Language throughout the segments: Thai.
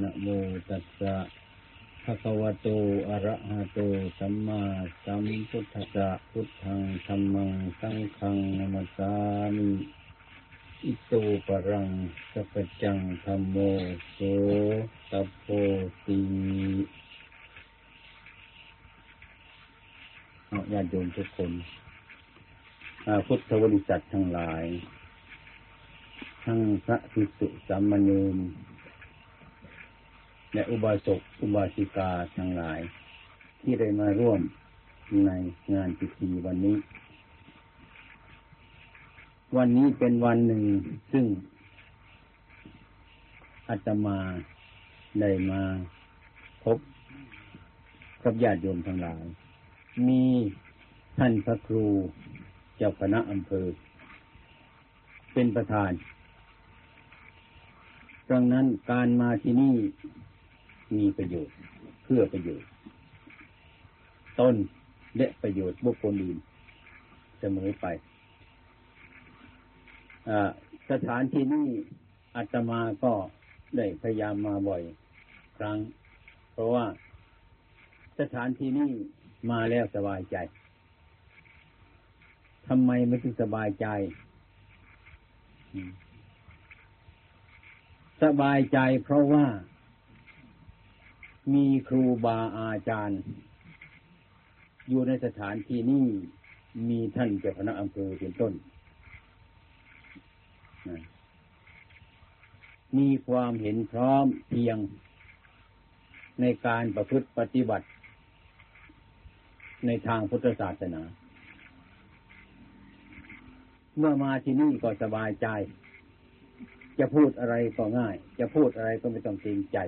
นะโมตัสสะภะคะวะโต อะระหะโต สัมมาสัมพุทธัสสะ พุทธังธัมมัง สังฆังนามัสสามิอิโตปรังสัพจังธัมโมโสตัพโพติเอาญาติโยมทุกคนพุทธบริษัททั้งหลาย ทั้งพระภิกษุสามเณร และอุบาสกอุบาสิกาทั้งหลาย ที่ได้มาร่วมในงานพิธีวันนี้ วันนี้เป็นวันหนึ่งซึ่งอาตมาได้มาพบกับญาติโยมทั้งหลาย มีท่านพระครูเจ้าคณะอำเภอ เป็นประธานดังนั้นการมาที่นี่ มีประโยชน์ เพื่อประโยชน์ต้นและประโยชน์บุคคลอื่นเสมอไปสถานที่นี้อาตมาก็ได้พยายามมาบ่อยครั้ง เพราะว่าสถานที่นี้มาแล้วสบายใจทำไมไม่ถึงสบายใจ สบายใจเพราะว่า มีครูบาอาจารย์ อยู่ในสถานที่นี้มีท่านเจ้าคณะอำเภอเป็นต้น มีความเห็นพร้อมเพียงในการประพฤติปฏิบัติ ในทางพุทธศาสนา เมื่อมาที่นี่ก็สบายใจ จะพูดอะไรก็ง่าย จะพูดอะไรก็ไม่ต้องเกรงใจ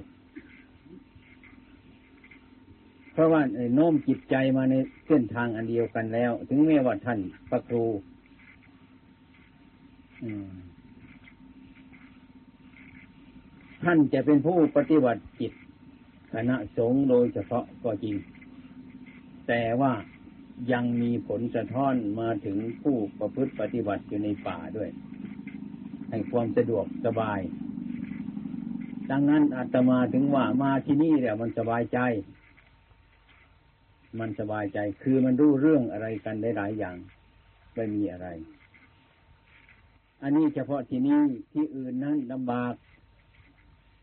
เพราะว่าโน้มจิตใจมาในเส้นทางอันเดียวกันแล้ว ถึงแม้ว่าท่านพระครูท่านจะเป็นผู้ปฏิบัติจิตคณะสงฆ์โดยเฉพาะก็จริง แต่ว่ายังมีผลสะท้อนมาถึงผู้ประพฤติปฏิบัติอยู่ในป่าด้วย ให้ความสะดวกสบาย ดังนั้นอาตมาถึงว่ามาที่นี่แล้วมันสบายใจ มันสบายใจ คือมันรู้เรื่องอะไรกันได้หลายอย่างไม่มีอะไร อันนี้เฉพาะที่นี้ที่อื่นนั้นลำบาก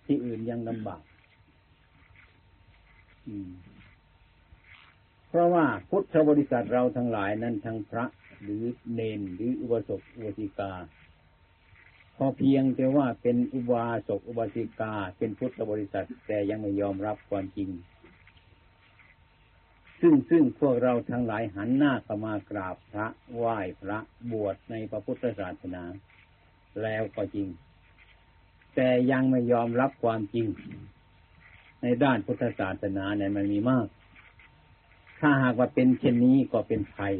ที่อื่นยังลำบากเพราะว่าพุทธบริษัทเราทั้งหลายนั้นทั้งพระหรือเนนหรืออุบาสกอุบาสิกา พอเพียงแต่ว่าเป็นอุบาสกอุบาสิกา เป็นพุทธบริษัทแต่ยังไม่ยอมรับความจริง ซึ่งซึ่งพวกเราทั้งหลายหันหน้าเข้ามากราบพระไหว้พระบวชในพระพุทธศาสนา แล้วก็จริง แต่ยังไม่ยอมรับความจริง ในด้านพุทธศาสนาเนี่ยมันมีมาก ถ้าหากว่าเป็นเช่นนี้ก็เป็นภัย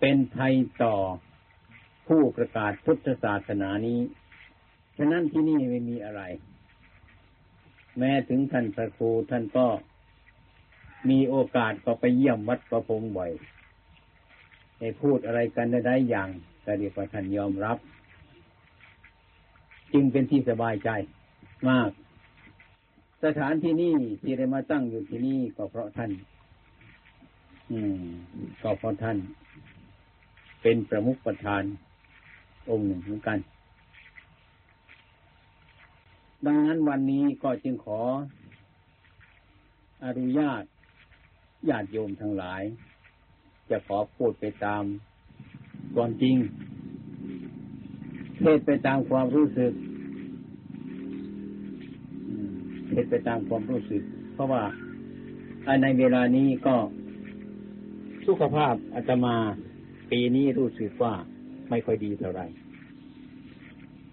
เป็นภัยต่อผู้ประกาศพุทธศาสนานี้ ฉะนั้นที่นี่ไม่มีอะไร แม้ถึงท่านพระครูท่านก็มีโอกาสก็ไปเยี่ยมวัดประพงบ่อยให้พูดอะไรกันได้อย่างแต่เดียกว่าท่านยอมรับ จึงเป็นที่สบายใจมาก สถานที่นี่ที่ได้มาตั้งอยู่ที่นี่ก็เพราะท่าน อืม ก็เพราะท่าน เป็นประมุขประธานองค์หนึ่งเหมือนกัน ดังนั้นวันนี้ก็จึงขอ อนุญาตญาติโยมทั้งหลาย จะขอพูดไปตามความจริงเทศไปตามความรู้สึกเทศไปตามความรู้สึก เพราะว่าในเวลานี้ก็สุขภาพอาตมาปีนี้รู้สึกว่าไม่ค่อยดีเท่าไหร่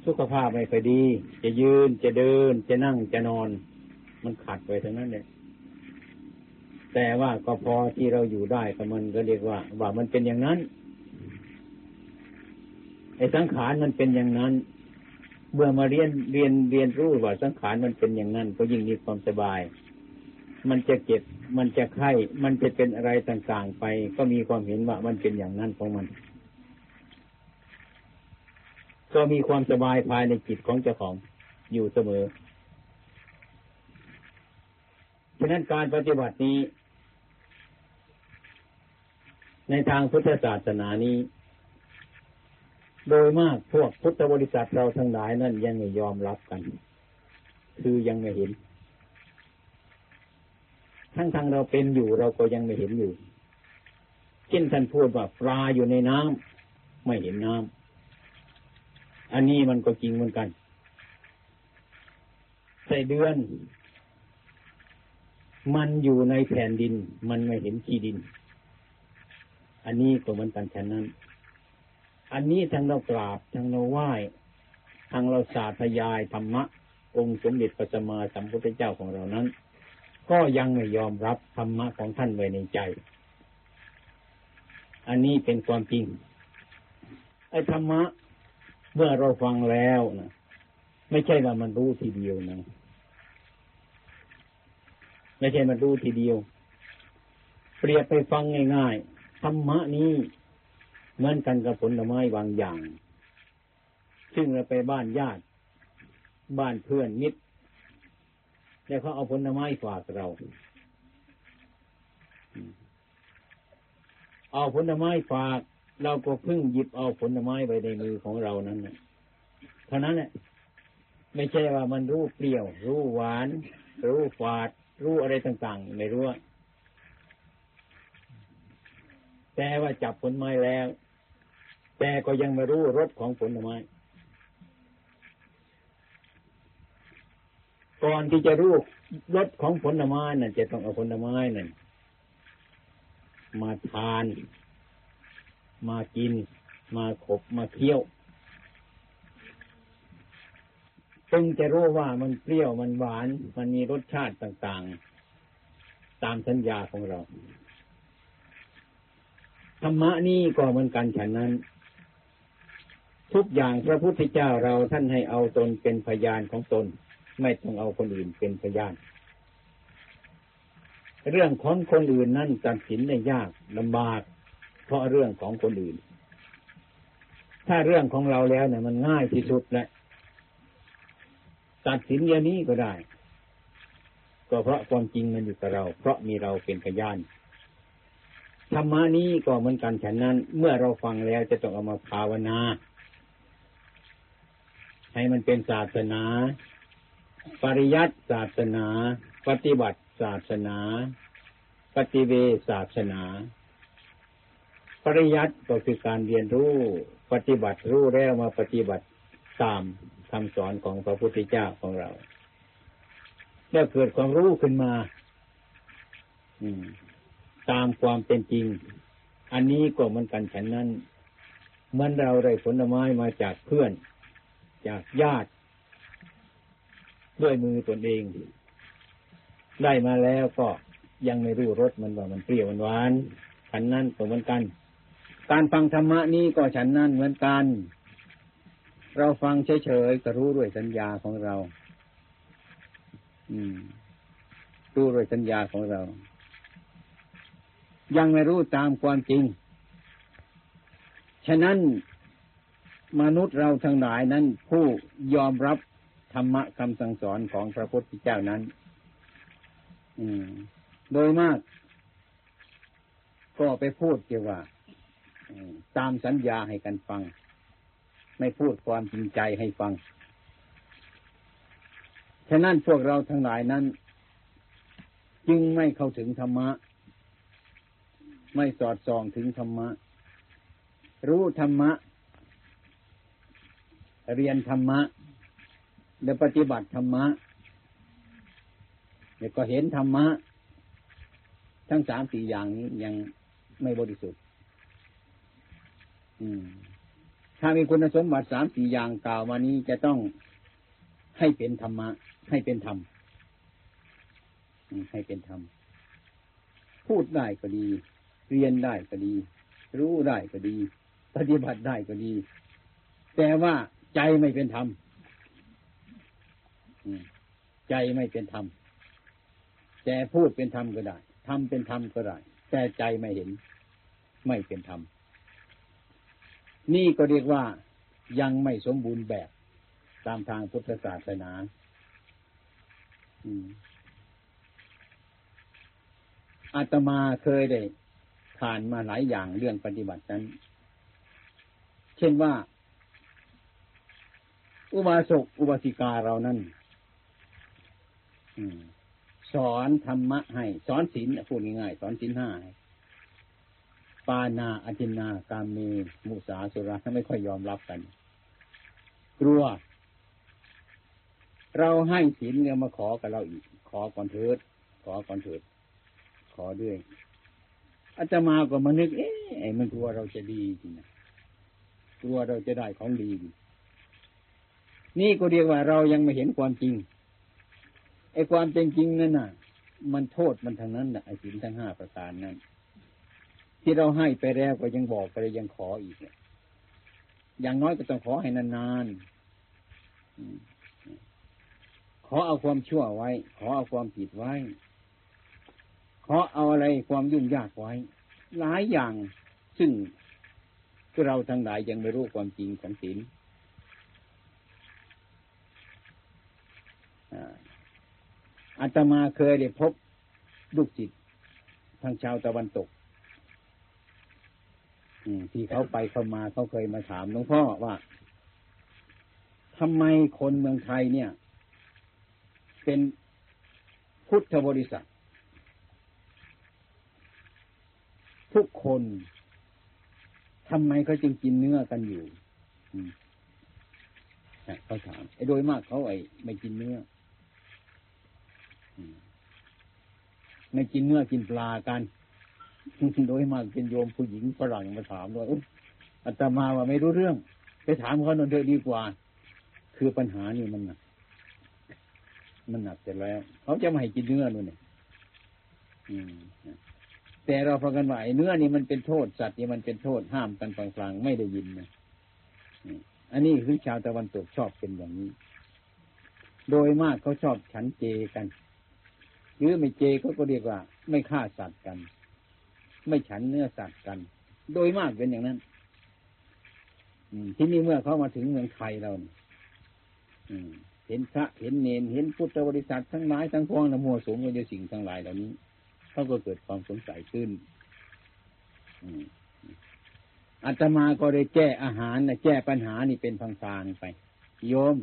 สุขภาพไม่ค่อยดี จะยืนจะเดิน จะนั่งจะนอน มันขัดไปทั้งนั้นเลยแต่ว่าก็พอที่เราอยู่ได้ก็มันก็เรียกว่า ว่ามันเป็นอย่างนั้นไอ้สังขารมันเป็นอย่างนั้น เมื่อมาเรียนเรียนเรียนรู้ว่าสังขารมันเป็นอย่างนั้น ก็ยิ่งมีความสบาย มันจะเจ็บ มันจะไข้ มันจะเป็นอะไรต่างๆไป ก็มีความเห็นว่ามันเป็นอย่างนั้นของมัน ก็มีความสบายภายในจิตของเจ้าของอยู่เสมอ ฉะนั้นการปฏิบัตินี้ ในทางพุทธศาสนานี้ โดยมากพวกพุทธบริษัทเราทั้งหลายนั่นยังไม่ยอมรับกัน คือยังไม่เห็น ทั้งทางเราเป็นอยู่เราก็ยังไม่เห็นอยู่ เช่นท่านพูดว่าปลาอยู่ในน้ำไม่เห็นน้ำ อันนี้มันก็จริงเหมือนกัน ใส่เดือน มันอยู่ในแผ่นดิน มันไม่เห็นขี้ดิน อันนี้ก็เหมือนกันฉะนั้น อันนี้ทั้งเรากราบทั้งเราไหว้ทั้งเราสาธยายธรรมะ องค์สมเด็จพระสัมมาสัมพุทธเจ้าของเรานั้น ก็ยังไม่ยอมรับธรรมะของท่านไว้ในใจ อันนี้เป็นความจริงไอ้ธรรมะ เมื่อเราฟังแล้วนะไม่ใช่ว่ามันรู้ทีเดียวนะไม่ใช่มันรู้ทีเดียว เปรียบไปฟังง่ายๆธรรมะนี้เหมือนกันกับผลไม้บางอย่าง ซึ่งเราไปบ้านญาติ บ้านเพื่อนมิตรแล้วเขาเอาผลไม้ฝากเรา เอาผลไม้ฝาก เราก็เพิ่งหยิบเอาผลไม้ไปในมือของเรานั้นนะเท่านั้นแหละไม่ใช่ว่ามันรู้เปรี้ยว รู้หวาน รู้ฝาด รู้อะไรต่างๆ ไม่รู้แต่ว่าจับผลไม้แล้ว แต่ก็ยังไม่รู้รสของผลไม้ก่อนที่จะรู้รสของผลไม้นั่นจะต้องเอาผลไม้นั่นมาทาน มากิน มาขบมาเคี้ยวจึงจะรู้ว่ามันเปรี้ยวมันหวาน มันมีรสชาติต่างๆ ตามสัญญาของเราธรรมะนี่ก็เหมือนกันฉันนั้น ทุกอย่างพระพุทธเจ้าเราท่านให้เอาตนเป็นพยานของตน ไม่ต้องเอาคนอื่นเป็นพยาน เรื่องของคนอื่นนั่นตัดสินได้ยากลำบาก เพราะเรื่องของคนอื่น ถ้าเรื่องของเราแล้วเนี่ยมันง่ายที่สุดแหละตัดสินอย่างนี้ก็ได้ ก็เพราะความจริงมันอยู่กับเรา เพราะมีเราเป็นพยานธรรมะนี้ก็เหมือนกันฉะนั้น เมื่อเราฟังแล้วจะต้องเอามาภาวนา ให้มันเป็นศาสนา ปริยัติศาสนา ปฏิบัติศาสนา ปฏิเวศาสนา ปริยัติก็คือการเรียนรู้ ปฏิบัติรู้แล้วมาปฏิบัติตามคำสอนของพระพุทธเจ้าของเรา แล้วเกิดความรู้ขึ้นมาอืมตามความเป็นจริง อันนี้ก็เหมือนกันฉันนั้นมื่อเราได้ผลไม้มาจากเพื่อน จากญาติ ด้วยมือตนเอง ได้มาแล้วก็ยังไม่รู้รสมันว่ามันเปรี้ยวมันหวานฉันนั้นก็เหมือนกัน การฟังธรรมะนี้ก็ฉันนั้นเหมือนกัน เราฟังเฉยๆก็รู้ด้วยสัญญาของเรา อืม รู้ด้วยสัญญาของเรา ยังไม่รู้ตามความจริง ฉะนั้นมนุษย์เราทั้งหลายนั้น ผู้ยอมรับธรรมะคำสั่งสอนของพระพุทธเจ้านั้น อืม โดยมาก ก็ไปพูดเกี่ยวว่า ตามสัญญาให้กันฟัง ไม่พูดความจริงใจให้ฟัง ฉะนั้นพวกเราทั้งหลายนั้น จึงไม่เข้าถึงธรรมะ ไม่สอดส่องถึงธรรมะ รู้ธรรมะ เรียนธรรมะและปฏิบัติธรรมะแล้วก็เห็นธรรมะ ทั้งสามสี่อย่างนี้ยังไม่บริสุทธิ์ ถ้ามีคุณสมบัติสามสี่อย่างกล่าวมานี้จะต้องให้เป็นธรรมะ ให้เป็นธรรมให้เป็นธรรม พูดได้ก็ดี เรียนได้ก็ดี รู้ได้ก็ดี ปฏิบัติได้ก็ดี แต่ว่าใจไม่เป็นธรรมใจไม่เป็นธรรมแต่พูดเป็นธรรมก็ได้ทำเป็นธรรมก็ได้ แต่ใจไม่เห็น ไม่เป็นธรรม นี่ก็เรียกว่ายังไม่สมบูรณ์แบบตามทางพุทธศาสนาอาตมาเคยได้ผ่านมาหลายอย่างเรื่องปฏิบัตินั้น เช่นว่า อุบาสกอุบาสิกาเรานั้นสอนธรรมะให้ สอนศีลพูดง่ายๆสอนศีลห้า ปานาอจินนา กามเมมุสาสุราไม่ค่อยยอมรับกัน กลัว เราให้ศีลเนี่ยมาขอกับเราอีก ขอก่อนเถิด ขอก่อนเถิด ขอด้วยอาจมาก็มานึก เอ๊ะมันกลัวเราจะดีจริงนะกลัวเราจะได้ของดี นี่ก็เรียกว่าเรายังไม่เห็นความจริงไอ้ความจริงจริงนั่นน่ะ มันโทษมันทางนั้นน่ะไอ้ศีลทั้งห้าประการนั้น ที่เราให้ไปแล้วก็ยังบอกไปยังขออีกอย่างน้อยก็ต้องขอให้นานๆขอเอาความชั่วไว้ ขอเอาความผิดไว้ ขอเอาอะไรความยุ่งยากไว้ หลายอย่างซึ่งเราทั้งหลายยังไม่รู้ความจริงของศีลอาตมาเคยได้พบลูกจิตทางชาวตะวันตก ที่เขาไปเข้ามาเขาเคยมาถามหลวงพ่อว่าทำไมคนเมืองไทยเนี่ย เป็นพุทธบริษัท ทุกคนทำไมเขาจึงกินเนื้อกันอยู่เขาถามไอ้โดยมากเขาไอ้ไม่กินเนื้อไม่กินเนื้อกินปลากัน โดยมากเป็นโยมผู้หญิงฝรั่งมาถามว่าอาตมาว่าไม่รู้เรื่อง ไปถามเขาหน่อยเถอะดีกว่า คือปัญหานี่มันหนักมันหนักแต่แล้วเขาจะไม่ให้กินเนื้อนู่นเนี่ยแต่เราฟังกันว่าเนื้อนี่มันเป็นโทษสัตว์นี่มันเป็นโทษห้ามกันกลางๆไม่ได้ยินนะอันนี้คือชาวตะวันตกชอบเป็นอย่างนี้ โดยมากเขาชอบฉันเจกัน หรือไม่เจก็ก็เรียกว่า ไม่ฆ่าสัตว์กัน ไม่ฉันเนื้อสัตว์กัน โดยมากเป็นอย่างนั้นที่นี่เมื่อเขามาถึงเมืองไทยเราเห็นพระเห็นเนนเห็นพุทธบริษัททั้งหลายทั้งพวงนโมสมกันสิ่งทั้งหลายเหล่านี้เขาก็เกิดความสงสัยขึ้นอาตมาก็ได้แก้อาหารนะแก้ปัญหานี่เป็นพังๆไป โยม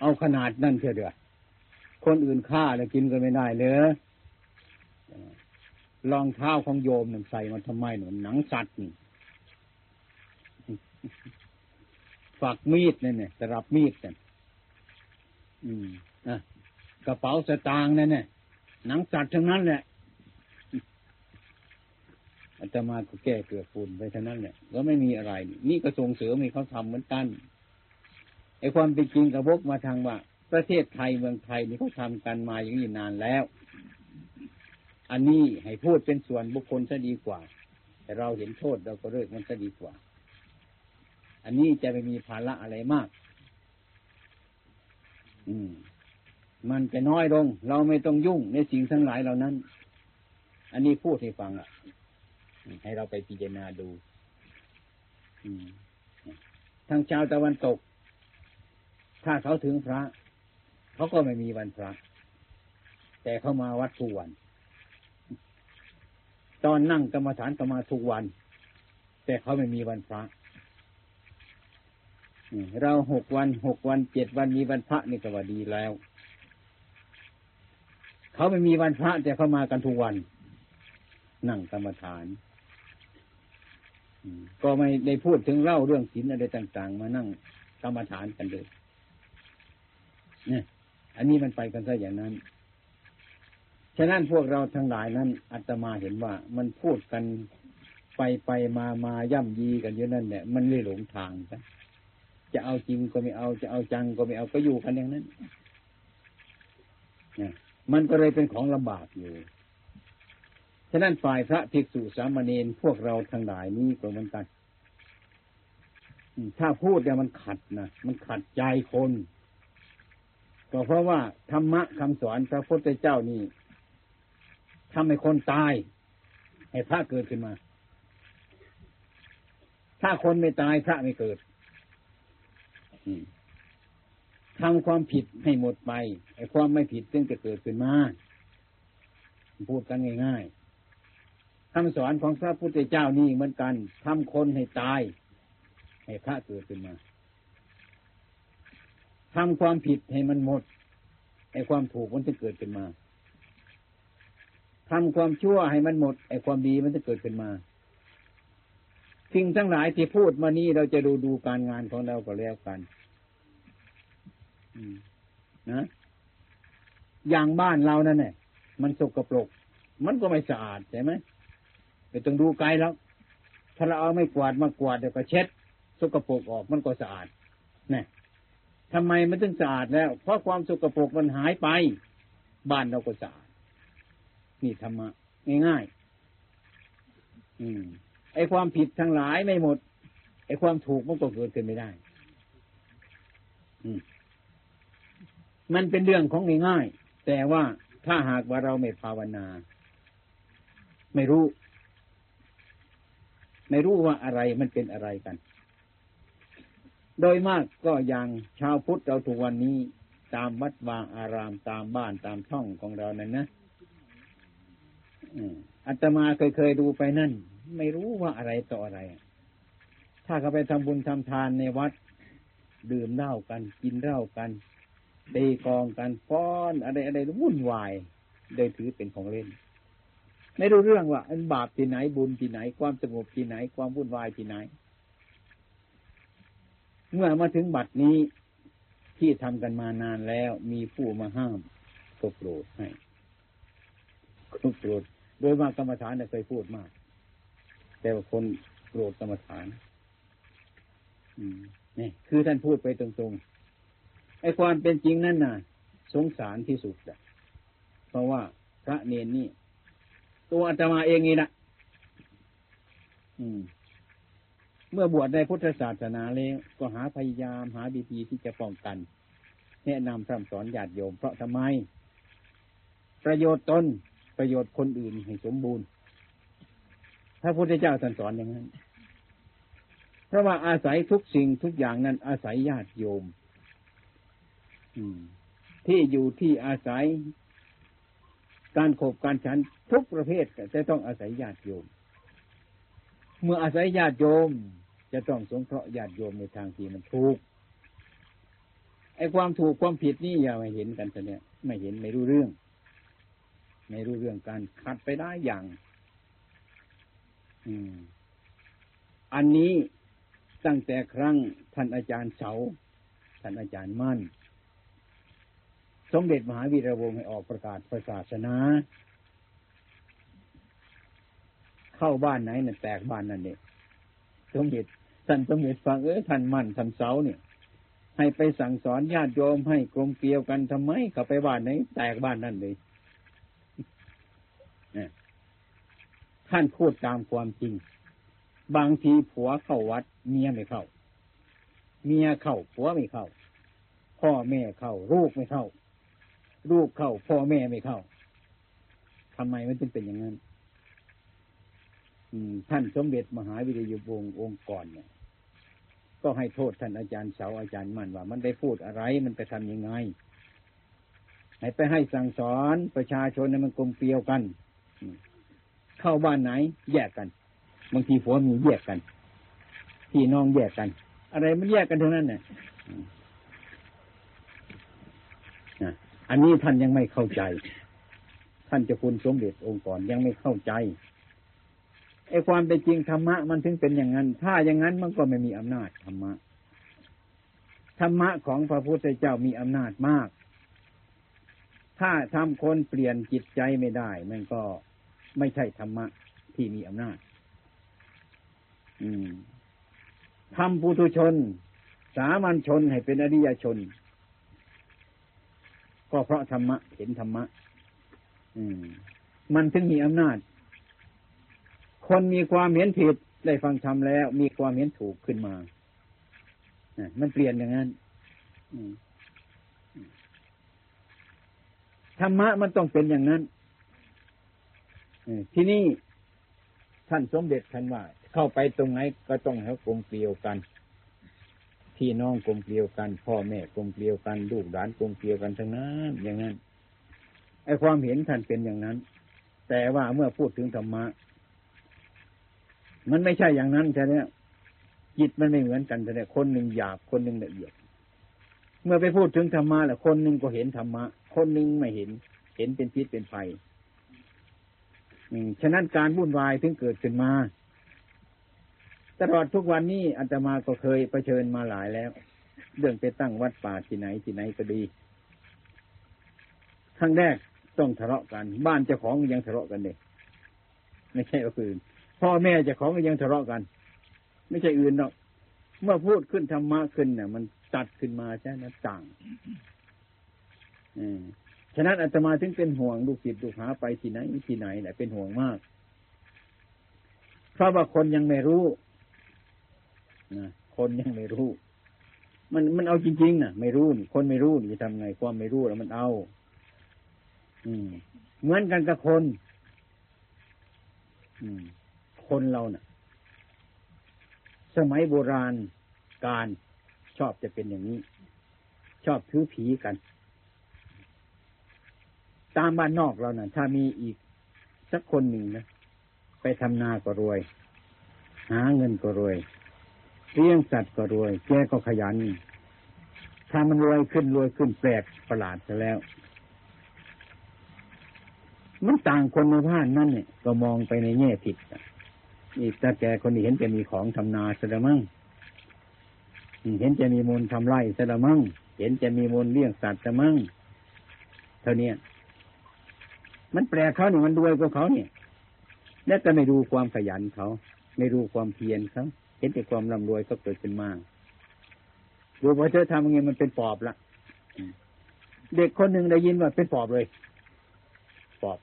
เอาขนาดนั่นเถอะเด้อ คนอื่นฆ่าแล้วกินก็ไม่ได้เลยรองเท้าของโยมหนึ่งใส่มาทำไมหนุนหนังสัตว์นี่ฝักมีดเนี่ยเนี่ยสรับมีดเนี่ยอืมอะกระเป๋าสตางค์เนี่ยเนี่ยหนังสัตว์ทั้งนั้นแหละอาตมาก็แก้เกลือฝุ่นไปเท่านั้นแหละก็ไม่มีอะไร นี่ก็ส่งเสริมมีเขาทำเหมือนกันไอ้ความเป็นจริงกระบกมาทางว่า ประเทศไทยเมืองไทยนี่เขาทำกันมาอย่างนี้นานแล้ว อันนี้ให้พูดเป็นส่วนบุคคลซะดีกว่า แต่เราเห็นโทษเราก็เลิกมันซะดีกว่า อันนี้จะไม่มีภาระอะไรมาก อืม มันจะน้อยลง เราไม่ต้องยุ่งในสิ่งทั้งหลายเหล่านั้น อันนี้พูดให้ฟังอะ ให้เราไปพิจารณาดูทางชาวตะวันตก ถ้าเขาถึงพระ เขาก็ไม่มีวันพระแต่เขามาวัดทุกวัน ตอนนั่งกรรมฐานก็มาทุกวัน แต่เขาไม่มีวันพระเราหกวันหกวันเจ็ดวันมีวันพระนี่ก็ว่าดีแล้ว เขาไม่มีวันพระแต่เขามากันทุกวัน นั่งกรรมฐานก็ไม่ได้พูดถึงเล่าเรื่องศีลอะไรต่าง ๆ มานั่งกรรมฐานกันเลยเนี่ย อันนี้มันไปกันซะอย่างนั้น ฉะนั้นพวกเราทั้งหลายนั้นอาตมาเห็นว่า มันพูดกันไปไปมามาย่ำยีกันอยู่นั่นแหละมันเลยหลงทางซะจะเอาจริงก็ไม่เอาจะเอาจังก็ไม่เอาก็อยู่กันอย่างนั้นเนี่ยมันก็เลยเป็นของลำบากอยู่ฉะนั้นฝ่ายพระภิกษุสามเณรพวกเราทั้งหลายนี้ก็เหมือนกันถ้าพูดเนี่ยมันขัดนะมันขัดใจคน ก็เพราะว่าธรรมะคำสอนพระพุทธเจ้านี่ทำให้คนตาย ให้พระเกิดขึ้นมา ถ้าคนไม่ตายพระไม่เกิดทำความผิดให้หมดไปไอ้ความไม่ผิดซึ่งจะเกิดขึ้นมาพูดกันง่ายๆคำสอนของพระพุทธเจ้านี่เหมือนกันทำคนให้ตาย ให้พระเกิดขึ้นมา ทำความผิดให้มันหมดไอ้ความถูกมันจะเกิดขึ้นมาทำความชั่วให้มันหมดไอ้ความดีมันจะเกิดขึ้นมา สิ่งทั้งหลายที่พูดมานี้เราจะดูดูการงานของเราก็แล้วกันนะอย่างบ้านเรานั่นเนี่ยมันสกปรก มันก็ไม่สะอาดใช่ไหมไปต้องดูไกลแล้ว ถ้าเราเอาไม่กวาดมากวาดเดี๋ยวก็เช็ด สกปรกออกมันก็สะอาดนี่ ทำไมมันถึงสะอาดแล้ว เพราะความสกปรกมันหายไป บ้านเราก็สะอาดนี่ธรรมะง่ายๆอืมไอ้ความผิดทั้งหลายไม่หมด ไอ้ความถูกมันก็เกิดขึ้นไม่ได้ อืมมันเป็นเรื่องของง่ายๆแต่ว่าถ้าหากว่าเราไม่ภาวนา ไม่รู้ ไม่รู้ว่าอะไรมันเป็นอะไรกัน โดยมากก็อย่างชาวพุทธเราทุกวันนี้ตามวัดวางอารามตามบ้านตามช่องของเรานั้นนะอัตมาเคยเคยดูไปนั่น ไม่รู้ว่าอะไรต่ออะไร ถ้าเขาไปทำบุญทำทานในวัด ดื่มเหล้ากัน กินเหล้ากันตีกองกันฟ้อนอะไรอะไรวุ่นวายโดยถือเป็นของเล่น ไม่รู้เรื่องว่าอันบาปที่ไหนบุญที่ไหน ความสงบที่ไหน ความวุ่นวายที่ไหน เมื่อมาถึงบัดนี้ที่ทำกันมานานแล้วมีผู้มาห้ามก็โปรดให้ก็โปรดโดยมากกรรมฐานเคยพูดมาก แต่ว่าคนโปรดกรรมฐานนี่คือท่านพูดไปตรงๆไอ้ความเป็นจริงนั่นน่ะ สงสารที่สุดอะเพราะว่าพระเนนนี่ ตัวอาตมาเองนี่นะ เมื่อบวชในพุทธศาสนาแล้วก็หาพยายามหาดีทีที่จะป้องกัน แนะนำพร่ำสอนญาติโยม เพราะทำไม ประโยชน์ตนประโยชน์คนอื่นให้สมบูรณ์พระพุทธเจ้าสอนอย่างนั้น เพราะว่าอาศัยทุกสิ่งทุกอย่างนั้น อาศัยญาติโยมที่อยู่ที่อาศัย การขบการฉันทุกประเภทจะต้องอาศัยญาติโยม เมื่ออาศัยญาติโยม จะต้องสงเคราะห์ญาติโยมในทางที่มันถูกไอ้ความถูกความผิดนี่อย่ามาเห็นกันเนี่ยไม่เห็นไม่รู้เรื่อง ไม่รู้เรื่องการขัดไปได้อย่าง อืม อันนี้ตั้งแต่ครั้งท่านอาจารย์เสาท่านอาจารย์มั่น สมเด็จมหาวีระวงศ์ให้ออกประกาศศาสนา เข้าบ้านไหนน่ะแตกบ้านนั่นเนี่ยสมเด็จ ท่านสมเด็จฟังเออท่านมั่นท่านเสาเนี่ย ให้ไปสั่งสอนญาติโยมให้กลมเกลียวกันทำไมเขาไปบ้านไหนแตกบ้านนั่นเลยท่านพูดตามความจริง บางทีผัวเข้าวัด เมียไม่เข้า เมียเข้าผัวไม่เข้า พ่อแม่เข้าลูกไม่เข้าลูกเข้า พ่อแม่ไม่เข้าทำไมมันจึงเป็นอย่างนั้นท่านสมเด็จมหาวิทยาวงศ์องค์ก่อนเนี่ย ก็ให้โทษท่านอาจารย์เสาอาจารย์มั่นว่า มันได้พูดอะไรมันไปทำยังไงให้ไปให้สั่งสอนประชาชนในมันกลมเกลียวกัน เข้าบ้านไหน แยกกัน บางทีผัวมีแยกกันพี่น้องแยกกัน อะไรมันแยกกันทั้งนั้นเนี่ยอันนี้ท่านยังไม่เข้าใจ ท่านจะคุณสมเด็จองค์ก่อนยังไม่เข้าใจ ไอ้ความเป็นจริงธรรมะมันถึงเป็นอย่างนั้น ถ้าอย่างนั้นมันก็ไม่มีอำนาจธรรมะธรรมะของพระพุทธเจ้ามีอำนาจมาก ถ้าทำคนเปลี่ยนจิตใจไม่ได้ มันก็ไม่ใช่ธรรมะที่มีอำนาจ อืมทำปุถุชน สามัญชนให้เป็นอริยชน ก็เพราะธรรมะเห็นธรรมะ อืม มันถึงมีอำนาจ คนมีความเห็นผิดได้ฟังธรรมแล้ว มีความเห็นถูกขึ้นมามันเปลี่ยนอย่างนั้นธรรมะมันต้องเป็นอย่างนั้นที่นี้ท่านสมเด็จท่านว่า เข้าไปตรงไหนก็ต้องให้กลมเกลียวกันพี่น้องกลมเกลียวกัน พ่อแม่กลมเกลียวกันลูกหลานกลมเกลียวกันทั้งนั้นอย่างนั้นไอความเห็นท่านเป็นอย่างนั้น แต่ว่าเมื่อพูดถึงธรรมะ มันไม่ใช่อย่างนั้นใช่ไหมจิตมันไม่เหมือนกันใช่ไหมคนหนึ่งหยาบคนหนึ่งละเอียด เมื่อไปพูดถึงธรรมะแหล้วคนหนึ่งก็เห็นธรรมะ คนหนึ่งไม่เห็น เห็นเป็นพิษเป็นภัยฉะนั้นการวุ่นวายถึงเกิดขึ้นมา ตลอดทุกวันนี้อาตมาก็เคยเผชิญมาหลายแล้ว เรื่องไปตั้งวัดป่าที่ไหนที่ไหนก็ดีครั้งแรกต้องทะเลาะกัน บ้านเจ้าของยังทะเลาะกันเลยไม่ใช่อื่น พ่อแม่เจ้าของยังทะเลาะกัน ไม่ใช่อื่นหรอกเมื่อพูดขึ้นธรรมะขึ้นเนี่ยมันตัดขึ้นมาใช่ไหมต่างฉะนั้นอาตมาถึงเป็นห่วงลูกศิษย์ลูกหาไปที่ไหนที่ไหนแหละเป็นห่วงมาก เพราะว่าคนยังไม่รู้นะคนยังไม่รู้ มันมันเอาจริงๆนะไม่รู้นี่คนไม่รู้นี่จะทำไงความไม่รู้แล้วมันเอา อืม เหมือนกันกับคน อืม คนเราเนะ่ะ สมัยโบราณการชอบจะเป็นอย่างนี้ ชอบถือผีกัน ตามบ้านนอกเรานะ่ะ ถ้ามีอีกสักคนหนึ่งนะไปทำนาก็รวย หาเงินก็รวยเลี้ยงสัตว์ก็รวย แกก็ขยัน ถ้ามันรวยขึ้นรวยขึ้นแปลกประหลาดซะแล้ว มันต่างคนในบ้านนั่นเนี่ย ก็มองไปในแง่ผิด นี่ตาแกคนนี้เห็นจะมีของทำนาสะมั่งเห็นจะมีมูลทำไร่สะมั่งเห็นจะมีมูลเลี้ยงสัตว์สะมั่งเท่านี้มันแปลเขาเนี่ยมันรวยกว่าเขาเนี่ยและก็ไม่ดูความขยันเขา ไม่ดูความเพียรเขาเห็นแต่ความร่ำรวยก็เกิดขึ้นมากดูพอเธอทำย่างนี้มันเป็นปอบละเด็กคนหนึ่งได้ยินว่าเป็นปอบเลย ปอบ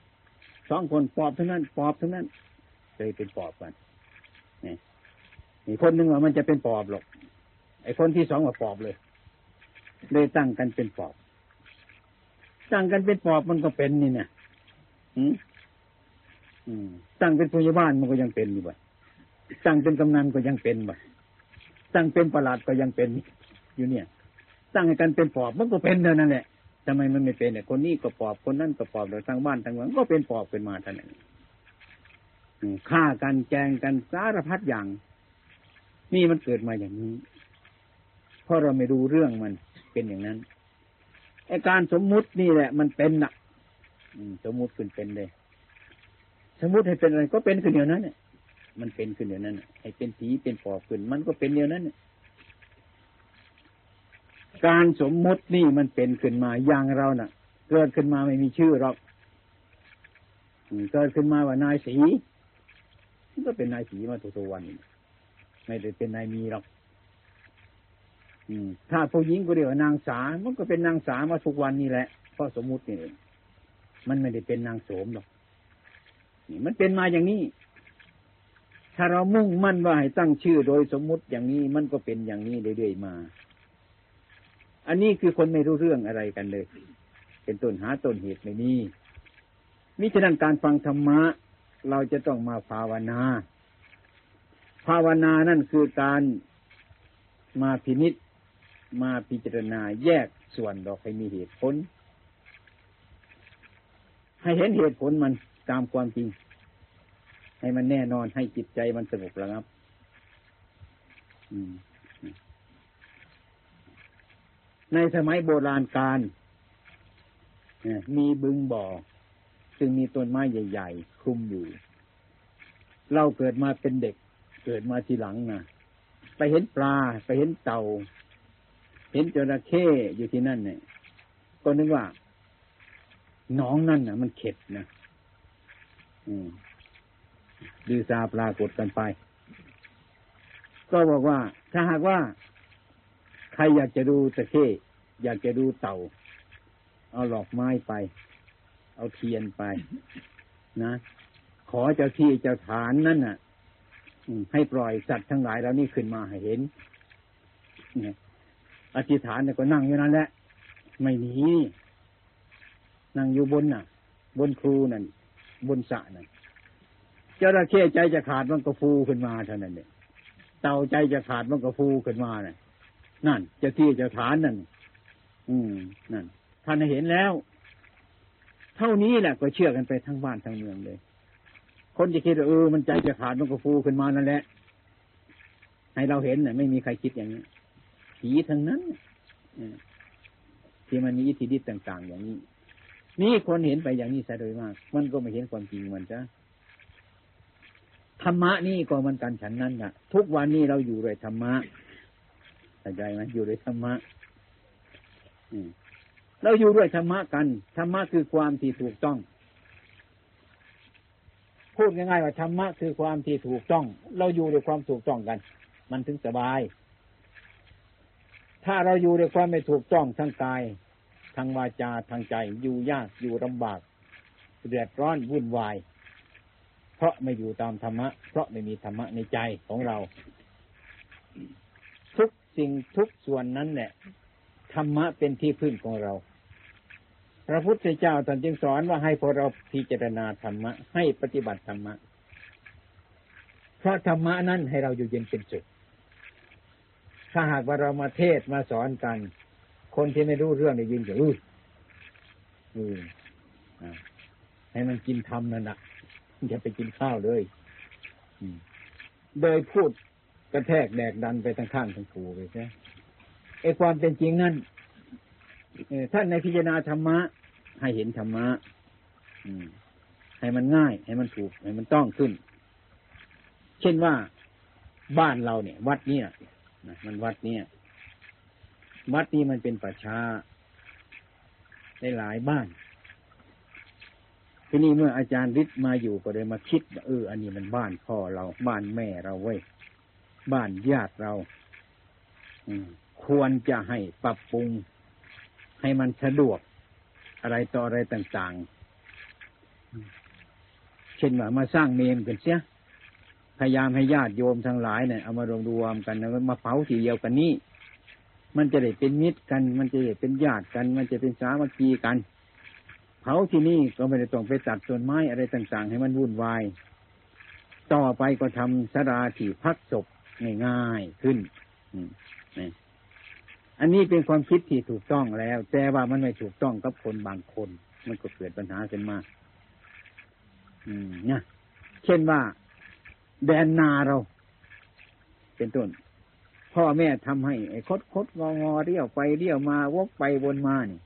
สองคนปอบทั้งนั้น ปอบทั้งนั้น เลยเป็นปอบกันนี่อีกคนหนึ่งว่ามันจะเป็นปอบหรอก ไอ้คนที่สองว่าปอบเลยเลยตั้งกันเป็นปอบตั้งกันเป็นปอบมันก็เป็นนี่เนี่ยอืมอืมตั้งเป็นพยาบาลมันก็ยังเป็นอยู่บ่ตั้งเป็นกำนันก็ยังเป็นบ่ตั้งเป็นประหลัดก็ยังเป็นอยู่เนี่ย ตั้งให้กันเป็นปอบมันก็เป็นเท่านั้นแหละทำไมมันไม่เป็นเนี่ยคนนี้ก็ปอบคนนั้นก็ปอบโดยทางบ้านทางเมืองก็เป็นปอบเป็นมาท่านั้น ฆ่ากันแกงกันสารพัดอย่าง นี่มันเกิดมาอย่างนี้ เพราะเราไม่รู้เรื่องมันเป็นอย่างนั้นไอการสมมุตินี่แหละ มันเป็นน่ะสมมุติขึ้นเป็นเลย สมมุติให้เป็นอะไรก็เป็นขึ้นเดียวนั้นเนี่ยมันเป็นขึ้นเดียวนั้นให้เป็นผีเป็นปอบขึ้น มันก็เป็นเดียวนั้นการสมมุตินี่มันเป็นขึ้นมาอย่างเราน่ะ เกิดขึ้นมาไม่มีชื่อหรอกเกิดขึ้นมาว่านายสี มันก็เป็นนายสีมาตัววันไม่ได้เป็นนายมีหรอกถ้าผู้หญิงก็เรียกว่านางสา มันก็เป็นนางสามาทุกวันนี่แหละเพราะสมมุตินี่เองมันไม่ได้เป็นนางโสมหรอกนี่มันเป็นมาอย่างนี้ ถ้าเรามุ่งมั่นว่าให้ตั้งชื่อโดยสมมุติอย่างนี้มันก็เป็นอย่างนี้เรื่อยๆมา อันนี้คือคนไม่รู้เรื่องอะไรกันเลย เป็นต้นหาต้นเหตุไม่มีมิฉะนั้นการฟังธรรมะ เราจะต้องมาภาวนา ภาวนานั่นคือการมาพินิษมาพิจารณาแยกส่วนดอกให้มีเหตุผล ให้เห็นเหตุผลมันตามความจริง ให้มันแน่นอนให้จิตใจมันสงบระงับ ในสมัยโบราณการมีบึงบ่อ ซึ่งมีต้นไม้ใหญ่ ๆ คลุมอยู่ เราเกิดมาเป็นเด็ก เกิดมาทีหลังนะไปเห็นปลา ไปเห็นเต่า เห็นจระเข้อยู่ที่นั่นเนี่ย ก็นึกว่าน้องนั่นนะมันเข็ดนะอืมดีซาปรากฏกันไป ก็บอกว่า ถ้าหากว่า ใครอยากจะดูตะเข้อยากจะดูเต่า เอาหลอกไม้ไป เอาเทียนไป นะ ขอเจ้าที่เจ้าฐานนั่นน่ะให้ปล่อยสัตว์ทั้งหลายแล้วนี่ขึ้นมาให้เห็นเนี่ยอธิษฐานเนี่ยก็นั่งอยู่นั่นแหละ ไม่หนีนั่งอยู่บนน่ะ บนครูนั่นบนสระนั่นเจ้าระเข้ใจจะขาดมันก็ฟูขึ้นมาเท่านั้นเนี่ยเต่าใจจะขาดมันก็ฟูขึ้นมาน่ะนั่นเจะที่เจะฐานนั่น อืมนั่นท่านเห็นแล้ว เท่านี้แหละก็เชื่อกันไปทั้งบ้านทั้งเมืองเลย คนจะคิดว่าเออมันใจจะขาดมันก็ฟูขึ้นมานั่นแหละให้เราเห็นน่ะ ไม่มีใครคิดอย่างนี้ผีทั้งนั้นที่มันมีอิทธิฤทธิ์ต่าง ๆ อย่างนี้ นี่คนเห็นไปอย่างนี้ซะโดยมาก มันก็ไม่เห็นความจริงมันจ้ะธรรมะนี่ก็มันกันฉันนั้นน่ะทุกวันนี้เราอยู่ด้วยธรรมะเข้าใจไหมอยู่ด้วยธรรมะ เราอยู่ด้วยธรรมะกันธรรมะคือความที่ถูกต้อง พูดง่ายๆว่าธรรมะคือความที่ถูกต้อง เราอยู่ด้วยความถูกต้องกัน มันถึงสบาย ถ้าเราอยู่ด้วยความไม่ถูกต้องทั้งกายทางวาจาทางใจอยู่ยากอยู่ลำบากเดือดร้อนวุ่นวาย เพราะไม่อยู่ตามธรรมะ เพราะไม่มีธรรมะในใจของเรา ทุกสิ่งทุกส่วนนั้นเนี่ยธรรมะเป็นที่พึ่งของเรา พระพุทธเจ้าตรัสจึงสอนว่าให้พวกเราพิจารณาธรรมะ ให้ปฏิบัติธรรมะ เพราะธรรมะนั้นให้เราอยู่เย็นเป็นสุขถ้าหากว่าเรามาเทศมาสอนกัน คนที่ไม่รู้เรื่องได้ยินก็อู้อือให้มันกินธรรมนั่นแหะอย่าไปกินข้าวเลยโดยพูดกระแทกแดกดันไปทางข้างทางผูไปใช่ไอความเป็นจริงนั่นท่านในพิจารณาธรรมะ ให้เห็นธรรมะให้มันง่าย ให้มันถูก ให้มันต้องขึ้น เช่นว่าบ้านเราเนี่ย วัดเนี่ยมันวัดเนี่ยวัดนี้มันเป็นประชาในหลายบ้าน ทีนี้เมื่ออาจารย์ฤทธิ์มาอยู่ก็เลยมาคิดเอออันนี้มันบ้านพ่อเรา บ้านแม่เราเว้ยบ้านญาติเราควรจะให้ปรับปรุง ให้มันสะดวก อะไรต่ออะไรต่างๆ เช่นว่ามาสร้างเมนกันเสียพยายามให้ญาติโยมทั้งหลายเนี่ยเอามารวมรวมกันแล้วมาเผาทีเดียวกันนี้มันจะได้เป็นมิตรกัน มันจะได้เป็นญาติกัน มันจะเป็นสามัคคีกัน เผาที่นี่ก็ไม่ได้ต้องไปตัดต้นไม้อะไรต่าง ๆ ให้มันวุ่นวาย ต่อไปก็ทำสราที่พักศพง่ายๆขึ้น อันนี้เป็นความคิดที่ถูกต้องแล้ว แต่ว่ามันไม่ถูกต้องกับคนบางคน มันก็เกิดปัญหาขึ้นมาอืมเนี่ยเช่นว่า แดนนาเรา เป็นต้นพ่อแม่ทำให้ไอ้คดคดงองอเรียวไปเรียวมาวกไปวนมานี่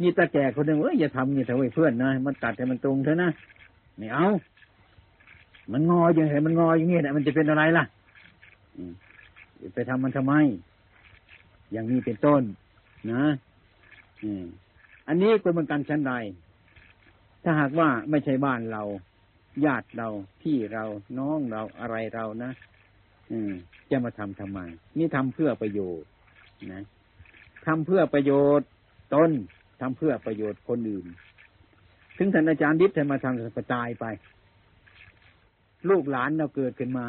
มีตาแก่คนหนึ่งเอ้ยอย่าทำนี่เถอะเพื่อนนะมันตัดให้มันตรงเถอะนะไม่เอา มันงออย่างไรมันงออย่างนี้นะมันจะเป็นอะไรล่ะไปทำมันทำไม อย่างนี้เป็นต้น นะอันนี้เป็นเหมือนกันชั้นใด ถ้าหากว่าไม่ใช่บ้านเรา ญาติเราพี่เราน้องเราอะไรเรานะอืม จะมาทำทำไมนี่ทำเพื่อประโยชน์นะทำเพื่อประโยชน์ตนทำเพื่อประโยชน์คนอื่น ถึงท่านอาจารย์ดิษฐ์มาทำกระจายไป ลูกหลานเราเกิดขึ้นมา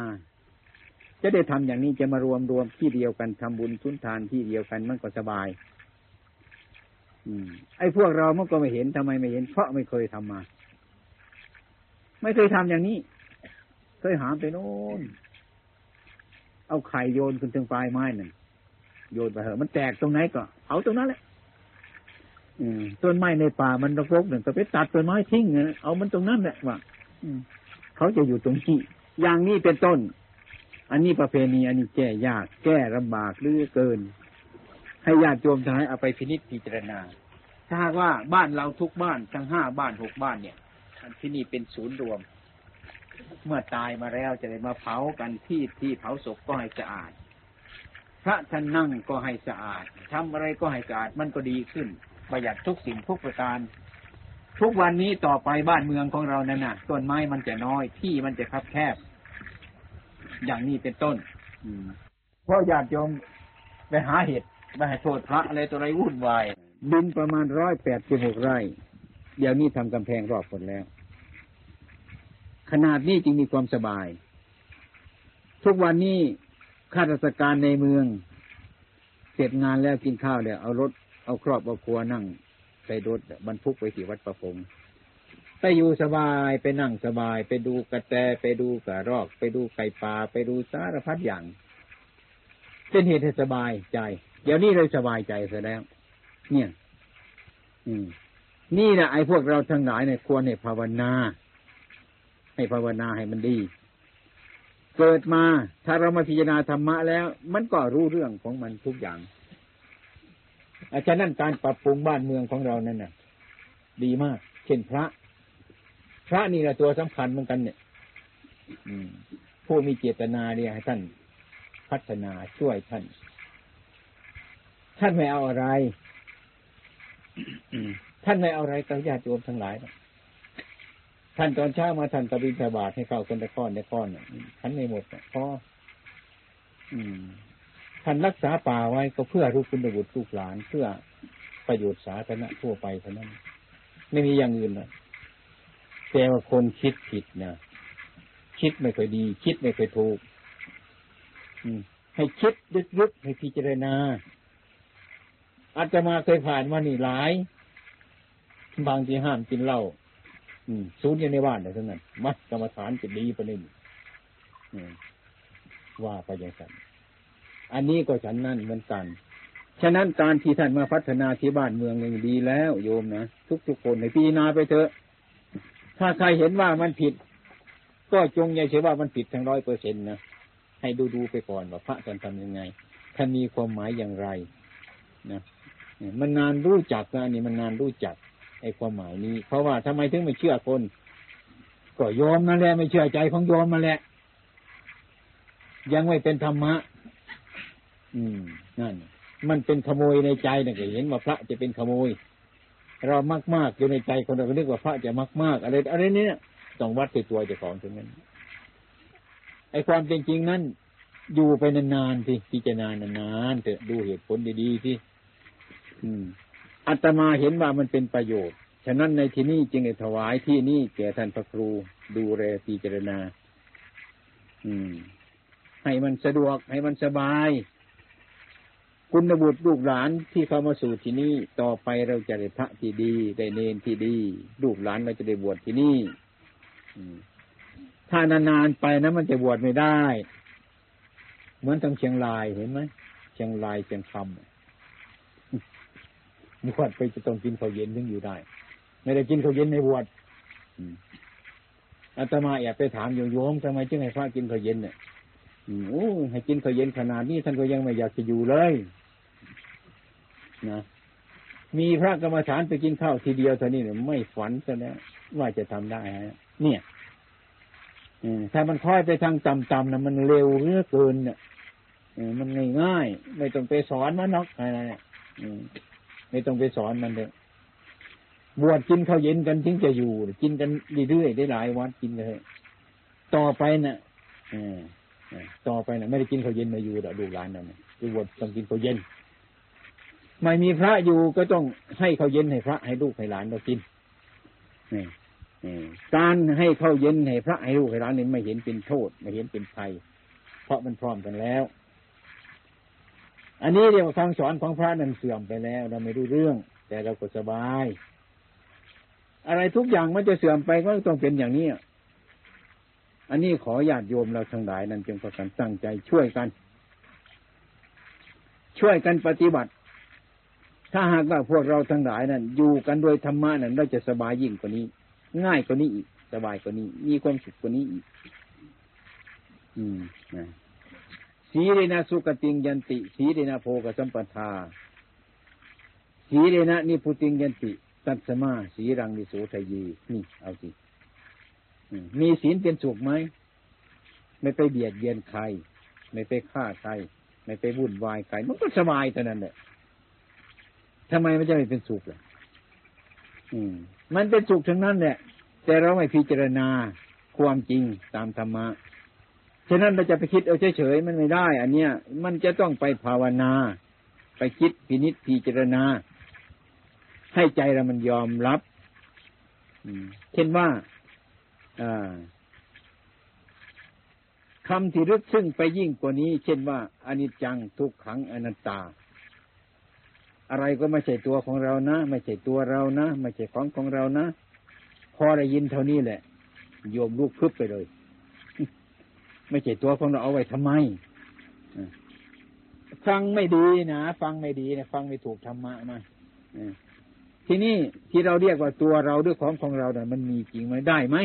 จะได้ทำอย่างนี้จะมารวมรวมที่เดียวกันทำบุญทุนทานที่เดียวกันมันก็สบาย อืม ไอ้พวกเรามันก็ไม่เห็นทำไมไม่เห็น เพราะไม่เคยทำมา ไม่เคยทำอย่างนี้ เคยหามไปโน่นเอาไข่โยนขึ้นถึงปลายไม้นั่นโยนไปเหอะมันแตกตรงไหนก็เอาตรงนั้นแหละต้นไม้ในป่ามันรกๆหนึ่งก็ไปตัดต้นไม้ทิ้งเอามันตรงนั้นแหละว่าเขาจะอยู่ตรงที่อย่างนี้เป็นต้น อันนี้ประเพณีอันนี้แก้ยาก แก้ลำบากหรือเกิน ให้ญาติโยมทั้งหลายเอาไปพินิจพิจารณา ถ้าว่าบ้านเราทุกบ้านทั้งห้าบ้านหกบ้านเนี่ยที่นี่เป็นศูนย์รวม เมื่อตายมาแล้วจะได้มาเผากันที่ที่เผาศพก็ให้สะอาด พระท่านนั่งก็ให้สะอาดทำอะไรก็ให้สะอาดมันก็ดีขึ้น ประหยัดทุกสิ่งทุกประการทุกวันนี้ต่อไปบ้านเมืองของเรานั่นน่ะต้นไม้มันจะน้อยที่มันจะคับแคบ อย่างนี้เป็นต้นเพราะญาติโยมไปหาเห็ดไปหาโทษพระอะไรตัวอะไรวุ่นวายดินประมาณร้อยแปดสิบหกไร่ เดี๋ยวนี้ทำกำแพงรอบหมดแล้ว ขนาดนี้จึงมีความสบาย ทุกวันนี้ข้าราชการในเมือง เสร็จงานแล้วกินข้าวแล้วเอารถเอาครอบเอาครัวนั่งใส่รถบรรทุกไปที่วัดประพง ไปอยู่สบายไปนั่งสบาย ไปดูกระแตไปดูกระรอก ไปดูไก่ป่าไปดูสารพัดอย่าง เป็นเหตุให้สบายใจ เดี๋ยวนี้เลยสบายใจเสียแล้ว เนี่ย อืม นี่แหละไอ้พวกเราทั้งหลายเนี่ยควรให้ภาวนา ให้ภาวนาให้มันดี เกิดมาถ้าเรามาพิจารณาธรรมะแล้ว มันก็รู้เรื่องของมันทุกอย่างอาจารย์นั่นการปรับปรุงบ้านเมืองของเรานั่นน่ะ ดีมาก เช่นพระ พระนี่แหละตัวสำคัญเหมือนกันเนี่ยอืมผู้มีเจตนาเนี่ยให้ท่านพัฒนาช่วยท่าน ท่านไม่เอาอะไรท่านไม่เอาอะไรกับญาติโยมทั้งหลายท่านตอนเช้ามาท่านตะบินทบาทให้เข้าคนตะก้อนตะก้อนท่านไม่หมดพออืมท่านรักษาป่าไว้ก็เพื่อรูปคุณบุตรลูกหลาน เพื่อประโยชน์สาธารณะทั่วไปเท่านั้น ไม่มีอย่างอื่นนะ แต่ว่าคนคิดผิดนะคิดไม่เคยดี คิดไม่เคยถูกให้คิดลึกๆให้พิจารณาอาจจะมาเคยผ่านมานี่หลาย บางทีห้ามกินเหล้าสูญอยู่ในบ้านแต่ทั้งนั้นมัดกรรมฐานจะดีประเด็นว่าไปอย่างนั้นอันนี้ก็ฉันนั่นเหมือนกัน ฉะนั้นการที่ท่านมาพัฒนาที่บ้านเมืองอย่างดีแล้ว โยมนะทุกๆคนในปีนาไปเถอะ ถ้าใครเห็นว่ามันผิด ก็จงอย่าเชื่อว่ามันผิดทั้งร้อยเปอร์เซ็นต์นะให้ดูดูไปก่อนว่าพระท่านทำยังไงท่านมีความหมายอย่างไรนะมันนานรู้จักนะนี่มันนานรู้จักไอ้ความหมายนี้ เพราะว่าทำไมถึงไม่เชื่อคน ก็ยอมนั่นแหละไม่เชื่อใจของยอมมาแหละยังไม่เป็นธรรมะ อืมนั่น มันเป็นขโมยในใจนะเห็นว่าพระจะเป็นขโมย เรามากมากอยู่ในใจคนเราก็นึกว่าพระจะมากมากอะไรอะไรเนี้ยต้องวัดติดตัวเจ้าของถึงนั้นไอความเป็นจริงนั้นอยู่ไปนานๆที่พิจารณานานๆเถอะดูเหตุผลดีๆที่อัตมาเห็นว่ามันเป็นประโยชน์ ฉะนั้นในที่นี้จึงได้ถวายที่นี่แก่ท่านพระครูดูแลพิจารณาอืมให้มันสะดวกให้มันสบาย คุณบุตรลูกหลานที่เข้ามาสู่ที่นี่ต่อไปเราจะได้พระที่ดีได้เนนที่ดีลูกหลานเราจะได้บวชที่นี่ถ้านานๆไปนะมันจะบวชไม่ได้ เหมือนทางเชียงรายเห็นไหมเชียงรายเชียงคำบวชไปจะต้องกินข้าวเย็นถึงอยู่ได้ ไม่ได้กินข้าวเย็นในบวชอาตมาอยากไปถามโยมทำไมจึงให้พระกินข้าวเย็นเนี่ย โอ้ให้กินข้าวเย็นขนาดนี้ท่านก็ยังไม่อยากจะอยู่เลยนะมีพระกรรมฐานไปกินข้าวทีเดียวเท่านี้เนี่ยไม่ฝันซะแล้วว่าจะทำได้ฮะเนี่ยถ้ามันค่อยไปทางต่ำๆนะมันเร็วเรื่อเกินเนี่ยมันง่ายๆไม่ต้องไปสอนมันนอกอะไรเนี่ยไม่ต้องไปสอนมันเลยบวชกินข้าวเย็นกันถึงจะอยู่ กินกันเรื่อยๆได้หลายวันกินเลยต่อไปเนะ่ะ ต่อไปนะไม่ได้กินข้าวเย็นมาอยู่ดอกลูกหลานนั่นคือบวชต้องกินข้าวเย็นไม่มีพระอยู่ก็ต้องให้ข้าวเย็นให้พระให้ลูกให้หลานเรากินการให้ข้าวเย็นให้พระให้ลูกให้หลานนี่ไม่เห็นเป็นโทษไม่เห็นเป็นภัย เพราะมันพร้อมกันแล้ว อันนี้เรียกว่าคำสอนของพระนั้นเสื่อมไปแล้ว เราไม่รู้เรื่อง แต่เราก็สบาย อะไรทุกอย่างมันจะเสื่อมไปก็ต้องเป็นอย่างนี้ อันนี้ขอญาติโยมเราทั้งหลายนั้นจึงประกันตั้งใจช่วยกัน ช่วยกันปฏิบัติ ถ้าหากว่าพวกเราทั้งหลายนั้น อยู่กันโดยธรรมะนั้นเราจะสบายยิ่งกว่านี้ ง่ายกว่านี้อีก สบายกว่านี้ มีความสุขกว่านี้อีก อืมนะสีเรนะสุกติงยันติ สีเรนะโพกสัมปทา สีเรนะนิพุติงยันติ ตัตสมา สีรังนิโสทยีนี่เอาสิ มีศีลเป็นสุขไหมไม่ไปเบียดเบียนใคร ไม่ไปฆ่าใคร ไม่ไปวุ่นวายใคร มันก็สบายเท่านั้นแหละทำไมมันจะไม่เป็นสุขล่ะอืม มันเป็นสุขทั้งนั้นแหละแต่เราไม่พิจารณาความจริงตามธรรมะฉะนั้นเราจะไปคิดเอาเฉยๆมันไม่ได้ อันเนี้ยมันจะต้องไปภาวนา ไปคิดพินิจพิจารณา ให้ใจเรามันยอมรับเช่นว่า คำที่ลึกซึ้งไปยิ่งกว่านี้ เช่นว่าอนิจจังทุกขังอนัตตา อะไรก็ไม่ใช่ตัวของเรานะ ไม่ใช่ตัวเรานะไม่ใช่ของของเรานะ พอได้ยินเท่านี้แหละ โยมลูกพึบไปเลย ไม่ใช่ตัวของเราเอาไว้ทำไมฟังไม่ดีนะฟังไม่ดีนะฟังไม่ถูกธรรมะมาทีนี้ที่เราเรียกว่าตัวเราด้วยของของเราเนี่ยมันมีจริงไหมได้ไหม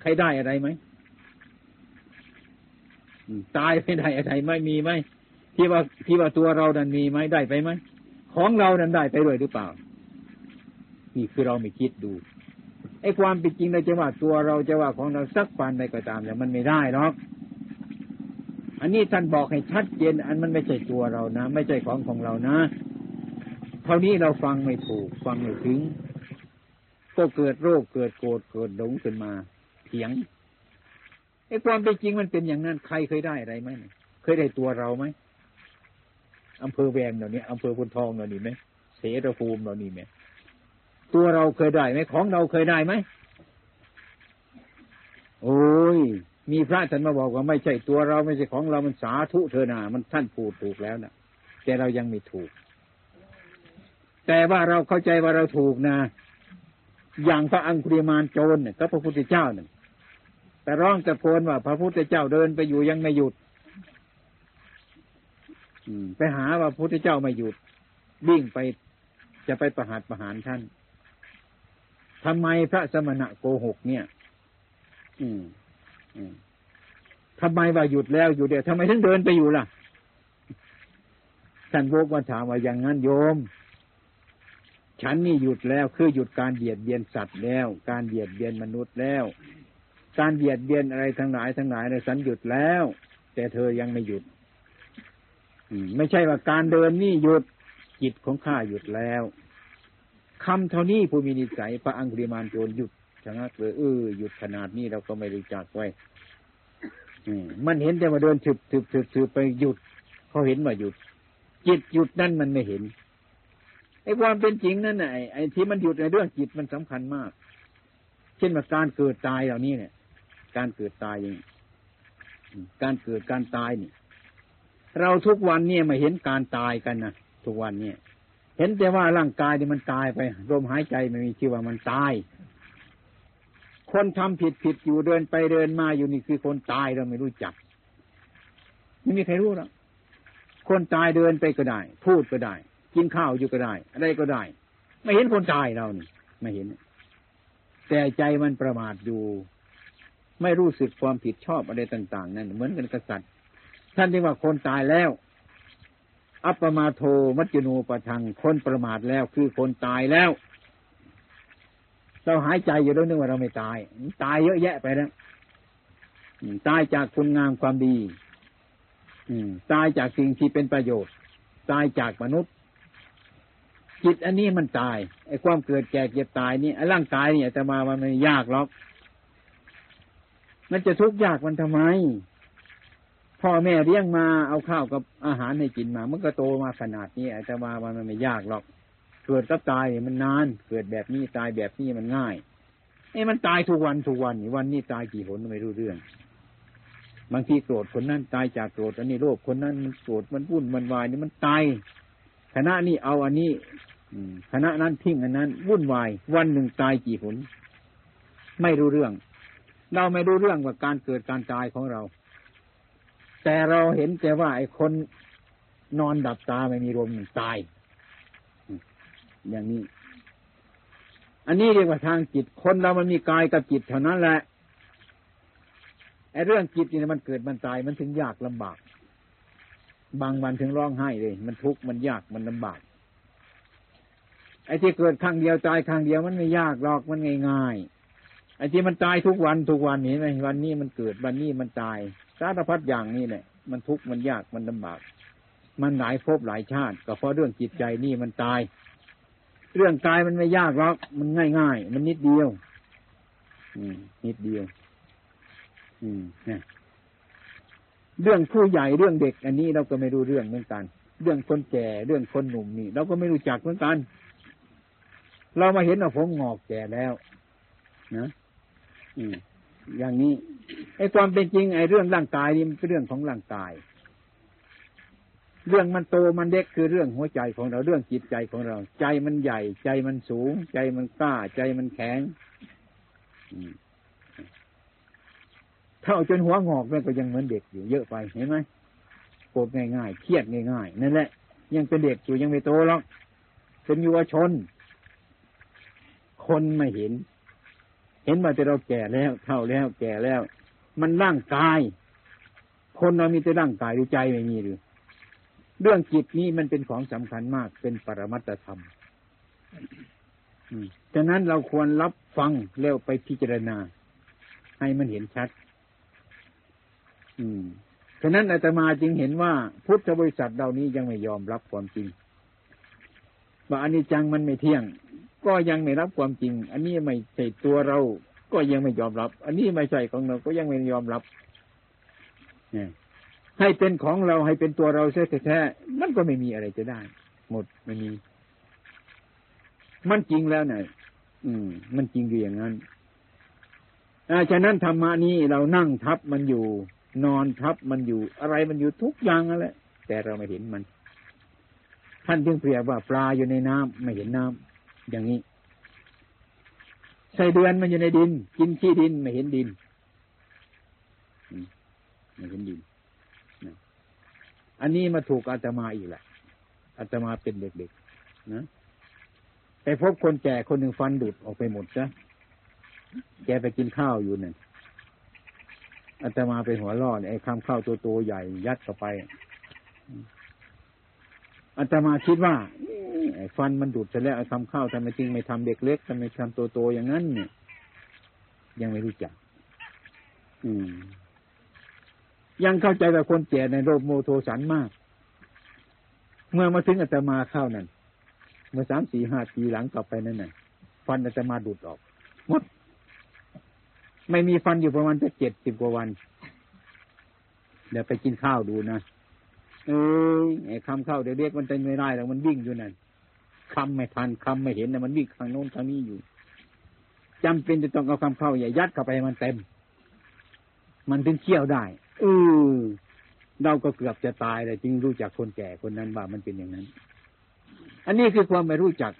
ใครได้อะไรไหมตายไม่ได้อะไรไม่มีไหมที่ว่าที่ว่าตัวเรานั้นมีไหมได้ไปไหมของเรานั้นได้ไปด้วยหรือเปล่า นี่คือเราไม่คิดดูไอ้ความเป็นจริงเราจะว่าตัวเราจะว่าของเราสักปานใดก็ตามแต่มันไม่ได้หรอกอันนี้ท่านบอกให้ชัดเจน อันมันไม่ใช่ตัวเรานะ ไม่ใช่ของของเรานะ เท่านี้เราฟังไม่ถูก ฟังไม่ถึง ก็เกิดโรคเกิดโกรธเกิดหลงขึ้นมา เถียงไอ้ความเป็นจริงมันเป็นอย่างนั้นใครเคยได้อะไรไหมเคยได้ตัวเราไหมอำเภอแวงเหล่านี้อำเภอพุนทองเหล่านี้ไหมเสรภูมิเหล่านี้ไหมตัวเราเคยได้ไหมของเราเคยได้ไหมโอ้ย มีพระท่านมาบอกว่าไม่ใช่ตัวเราไม่ใช่ของเรา มันสาธุเธอนามันท่านพูดถูกแล้วนะแต่เรายังไม่ถูก แต่ว่าเราเข้าใจว่าเราถูกนะ อย่างพระอังคุริมานโจรเนี่ยก็พระพุทธเจ้าเนี่ย แต่ร้องตะโกนว่า พระพุทธเจ้าเดินไปอยู่ยังไม่หยุดไปหาว่าพระพุทธเจ้าไม่หยุดวิ่งไปจะไปประหารประหารท่านทำไมพระสมณะโกหกเนี่ย อืมอืมทำไมว่าหยุดแล้วอยู่เดียวทำไมถึงเดินไปอยู่ล่ะท่านโบกมาถามว่าอย่างนั้นโยม ฉันนี่หยุดแล้วคือหยุดการเบียดเบียนสัตว์แล้ว การเบียดเบียนมนุษย์แล้ว การเบียดเบียนอะไรทั้งหลายทั้งหลายในสันหยุดแล้ว แต่เธอยังไม่หยุดไม่ใช่ว่าการเดินนี่หยุดจิตของข้าหยุดแล้วคำเท่านี้ผู้มีนิสัยพระอังคุริมานโจรหยุดชะงักเลยเออหยุดขนาดนี้เราก็ไม่รู้จักไว้มันเห็นแต่ว่าเดินถึบถึบถึบถึบไปหยุดเขาเห็นว่าหยุด จิตหยุดนั่นมันไม่เห็นไอ้ความเป็นจริงนั่นไอ้ไอ้ที่มันหยุดในเรื่องจิตมันสำคัญมาก เช่นว่าการเกิดตายเหล่านี้เนี่ย การเกิดตายอย่างการเกิดการตายนี่ เราทุกวันเนี่ยมาเห็นการตายกันนะทุกวันเนี่ย เห็นแต่ว่าร่างกายนี่มันตายไปลมหายใจไม่มีชื่อว่ามันตาย คนทำผิดผิดอยู่เดินไปเดินมาอยู่นี่คือคนตายเราไม่รู้จัก ไม่มีใครรู้หรอกคนตายเดินไปก็ได้ พูดก็ได้ กินข้าวอยู่ก็ได้ อะไรก็ได้ ไม่เห็นคนตายเรานี่ไม่เห็น แต่ใจมันประมาทอยู่ ไม่รู้สึกความผิดชอบอะไรต่าง ๆ นั่นเหมือนกันกษัตริย์ท่านที่ว่าคนตายแล้ว อัปปมาโทมัจจุนูปะทังคนประมาทแล้วคือคนตายแล้ว เราหายใจอยู่แล้วนึกว่าเราไม่ตาย ตายเยอะแยะไปแล้วตายจากคุณงามความดีตายจากสิ่งที่เป็นประโยชน์ ตายจากมนุษย์ จิตอันนี้มันตายไอ้ความเกิดแก่เจ็บตายนี่ไอ้ร่างกายเนี่ยแต่มามันไม่ยากหรอก มันจะทุกข์ยากมันทำไม พ่อแม่เลี้ยงมาเอาข้าวกับอาหารให้กินมา มันก็โตมาขนาดนี้แต่ว่ามันไม่ยากหรอก เกิดกับตายมันนาน เกิดแบบนี้ตายแบบนี้มันง่ายไอ้มันตายทุกวันทุกวันนี่วันนี้ตายกี่หนไม่รู้เรื่อง บางทีโกรธคนนั้นตายจากโกรธอันนี้โลภคนนั้นมันโกรธมันวุ่นมันวายนี่มันตายคณะนี้เอาอันนี้คณะนั้นทิ้งอันนั้น วุ่นวาย วันหนึ่งตายกี่หนไม่รู้เรื่อง เราไม่รู้เรื่องว่าการเกิดการตายของเรา แต่เราเห็นแต่ว่าไอ้คนนอนดับตาไม่มีลมตาย อย่างนี้ อันนี้เรียกว่าทางจิต คนเรามันมีกายกับจิตเท่านั้นแหละไอ้เรื่องจิตนี่มันเกิดมันตายมันถึงยากลำบาก บางวันถึงร้องไห้เลย มันทุกข์มันยากมันลำบาก ไอ้ที่เกิดครั้งเดียวตายครั้งเดียวมันไม่ยากหรอกมันง่ายๆ ไอ้ที่มันตายทุกวันทุกวันเห็นไหมวันนี้มันเกิดวันนี้มันตายสารพัดอย่างนี้แหละมันทุกข์มันยากมันลำบาก มันหลายภพหลายชาติ ก็เพราะเรื่องจิตใจนี่มันตาย เรื่องกายมันไม่ยากหรอกมันง่ายง่ายมันนิดเดียว อืม นิดเดียว อืมเนี่ยเรื่องผู้ใหญ่เรื่องเด็ก อันนี้เราก็ไม่รู้เรื่องเหมือนกัน เรื่องคนแก่เรื่องคนหนุ่มนี่เราก็ไม่รู้จักเหมือนกัน เรามาเห็นว่าผมงอกแก่แล้ว นะ อืม อย่างนี้ไอ้ความเป็นจริง ไอ้เรื่องร่างกายนี่มันเป็นเรื่องของร่างกาย เรื่องมันโตมันเด็กคือเรื่องหัวใจของเราเรื่องจิตใจของเรา ใจมันใหญ่ ใจมันสูง ใจมันกล้า ใจมันแข็งเท่าจนหัวงอกนั่ก็ยังเหมือนเด็กอยู่เยอะไปเห็นไหมโกรธง่ายๆเครียดง่ายๆนั่นแหละยังเป็นเด็กอยู่ยังไม่โตหรอกเป็นเยุวชน คนไม่เห็น เห็นมาแต่เราแก่แล้วเท่าแล้ว แก่แล้ว มันร่างกาย คนเรามีแต่ร่างกายดูใจไม่มีหรือเรื่องจิตนี้มันเป็นของสำคัญมากเป็นปรมัตธรรมฉะนั้นเราควรรับฟังแล้วไปพิจารณา ให้มันเห็นชัด อืมฉะนั้นอาตมาจึงเห็นว่า พุทธบริษัทเหล่านี้ยังไม่ยอมรับความจริงว่าอนนี้จังมันไม่เที่ยง ก็ยังไม่รับความจริง อันนี้ไม่ใช่ตัวเรา ก็ยังไม่ยอมรับ อันนี้ไม่ใช่ของเรา ก็ยังไม่ยอมรับเนี่ยให้เป็นของเราให้เป็นตัวเราแท้ๆมันก็ไม่มีอะไรจะได้ หมดไม่มี มันจริงแล้วเนี่ยอืม มันจริงอยู่อย่างนั้นอาฉะนั้นธรรมานี้เรานั่งทับมันอยู่ นอนทับมันอยู่ อะไรมันอยู่ทุกอย่างนั่นแหละแต่เราไม่เห็นมัน ท่านจึงเปรียบว่าปลาอยู่ในน้ำไม่เห็นน้ำ อย่างนี้ใส่เดือนมันอยู่ในดิน กินขี้ดินไม่เห็นดินไม่เห็นดินอันนี้มาถูกอาตมาอีกแหละอาตมาเป็นเด็กๆนะไปพบคนแก่คนหนึ่งฟันดุดออกไปหมดซะแกไปกินข้าวอยู่เนี่ยอาตมาไปหัวล่อเนี่ยไอ้คำข้าวตัวโตใหญ่ยัดเข้าไป อาตมาคิดว่าฟันมันดุดเสร็จแล้วไอ้คำข้าวทำไมจริงไม่ทำเด็กเล็กทำไมทำโตๆอย่างนั้นเนี่ย ยังไม่รู้จัก อืม ยังเข้าใจว่คนแก่ในโรคโมโทสันมาก เมื่อมาถึงอาตมาเข้านั่นเมื่อสามสี่ห้าปีหลังกลับไปนั่นน่ะ ฟันอาตมาดูดออกหมดไม่มีฟันอยู่ประมาณจะเจ็ดสิบกว่าวัน เดี๋ยวไปกินข้าวดูนะ เออไอ้คำเข้าเด็กมันเต็มไม่ได้แล้วมันวิ่งอยู่นั่นคำไม่ทันคำไม่เห็นนะมันวิ่งทางโน้นทางนี้อยู่จำเป็นจะต้องเอาคำเข้าอย่ายัดเข้าไปมันเต็ม มันถึงเคี่ยวได้เออเราก็เกือบจะตายเลยจึงรู้จักคนแก่คนนั้นว่ามันเป็นอย่างนั้น อันนี้คือความไม่รู้จัก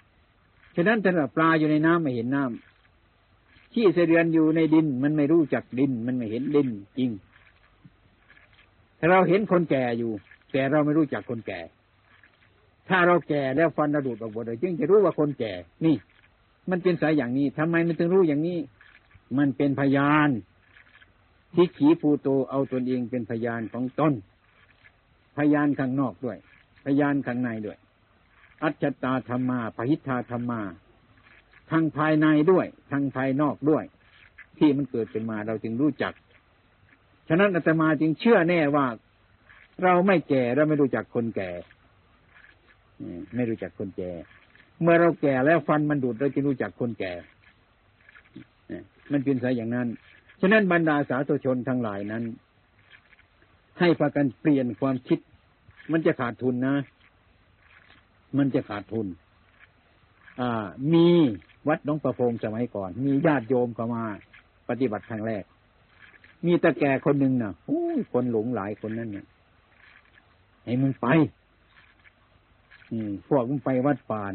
ฉะนั้นถ้าปลาอยู่ในน้ำไม่เห็นน้ำขี้เสเดือนอยู่ในดิน มันไม่รู้จักดิน มันไม่เห็นดินจริงถ้าเราเห็นคนแก่อยู่ แต่เราไม่รู้จักคนแก่ ถ้าเราแก่แล้วฟันระดูดออกหมดเลยจึงจะรู้ว่าคนแก่ นี่ มันเป็นสายอย่างนี้ทำไมมันถึงรู้อย่างนี้ มันเป็นพยานทิขีภูโตเอาตนเองเป็นพยานของตนพยานข้างนอกด้วย พยานข้างในด้วย อัจฉตาธรรมาปหิทธาธรรมาทางภายในด้วยทางภายนอกด้วย ที่มันเกิดเป็นมาเราจึงรู้จัก ฉะนั้นอาตมาจึงเชื่อแน่ว่า เราไม่แก่เราไม่รู้จักคนแก่ไม่รู้จักคนแก่ เมื่อเราแก่แล้วฟันมันดูดเราจะรู้จักคนแก่มันเป็นสายอย่างนั้น ฉะนั้นบรรดาสาธุชนทั้งหลายนั้น ให้พากันเปลี่ยนความคิด มันจะขาดทุนนะ มันจะขาดทุน อ่า มีวัดน้องประพงสมัยก่อน มีญาติโยมเข้ามาปฏิบัติครั้งแรก มีตะแก่คนหนึ่งนะ่ะโอ้คนหลงหลายคนนั้นเนี่ย ให้มึงไป อืมพวกมึงไปวัดป่าน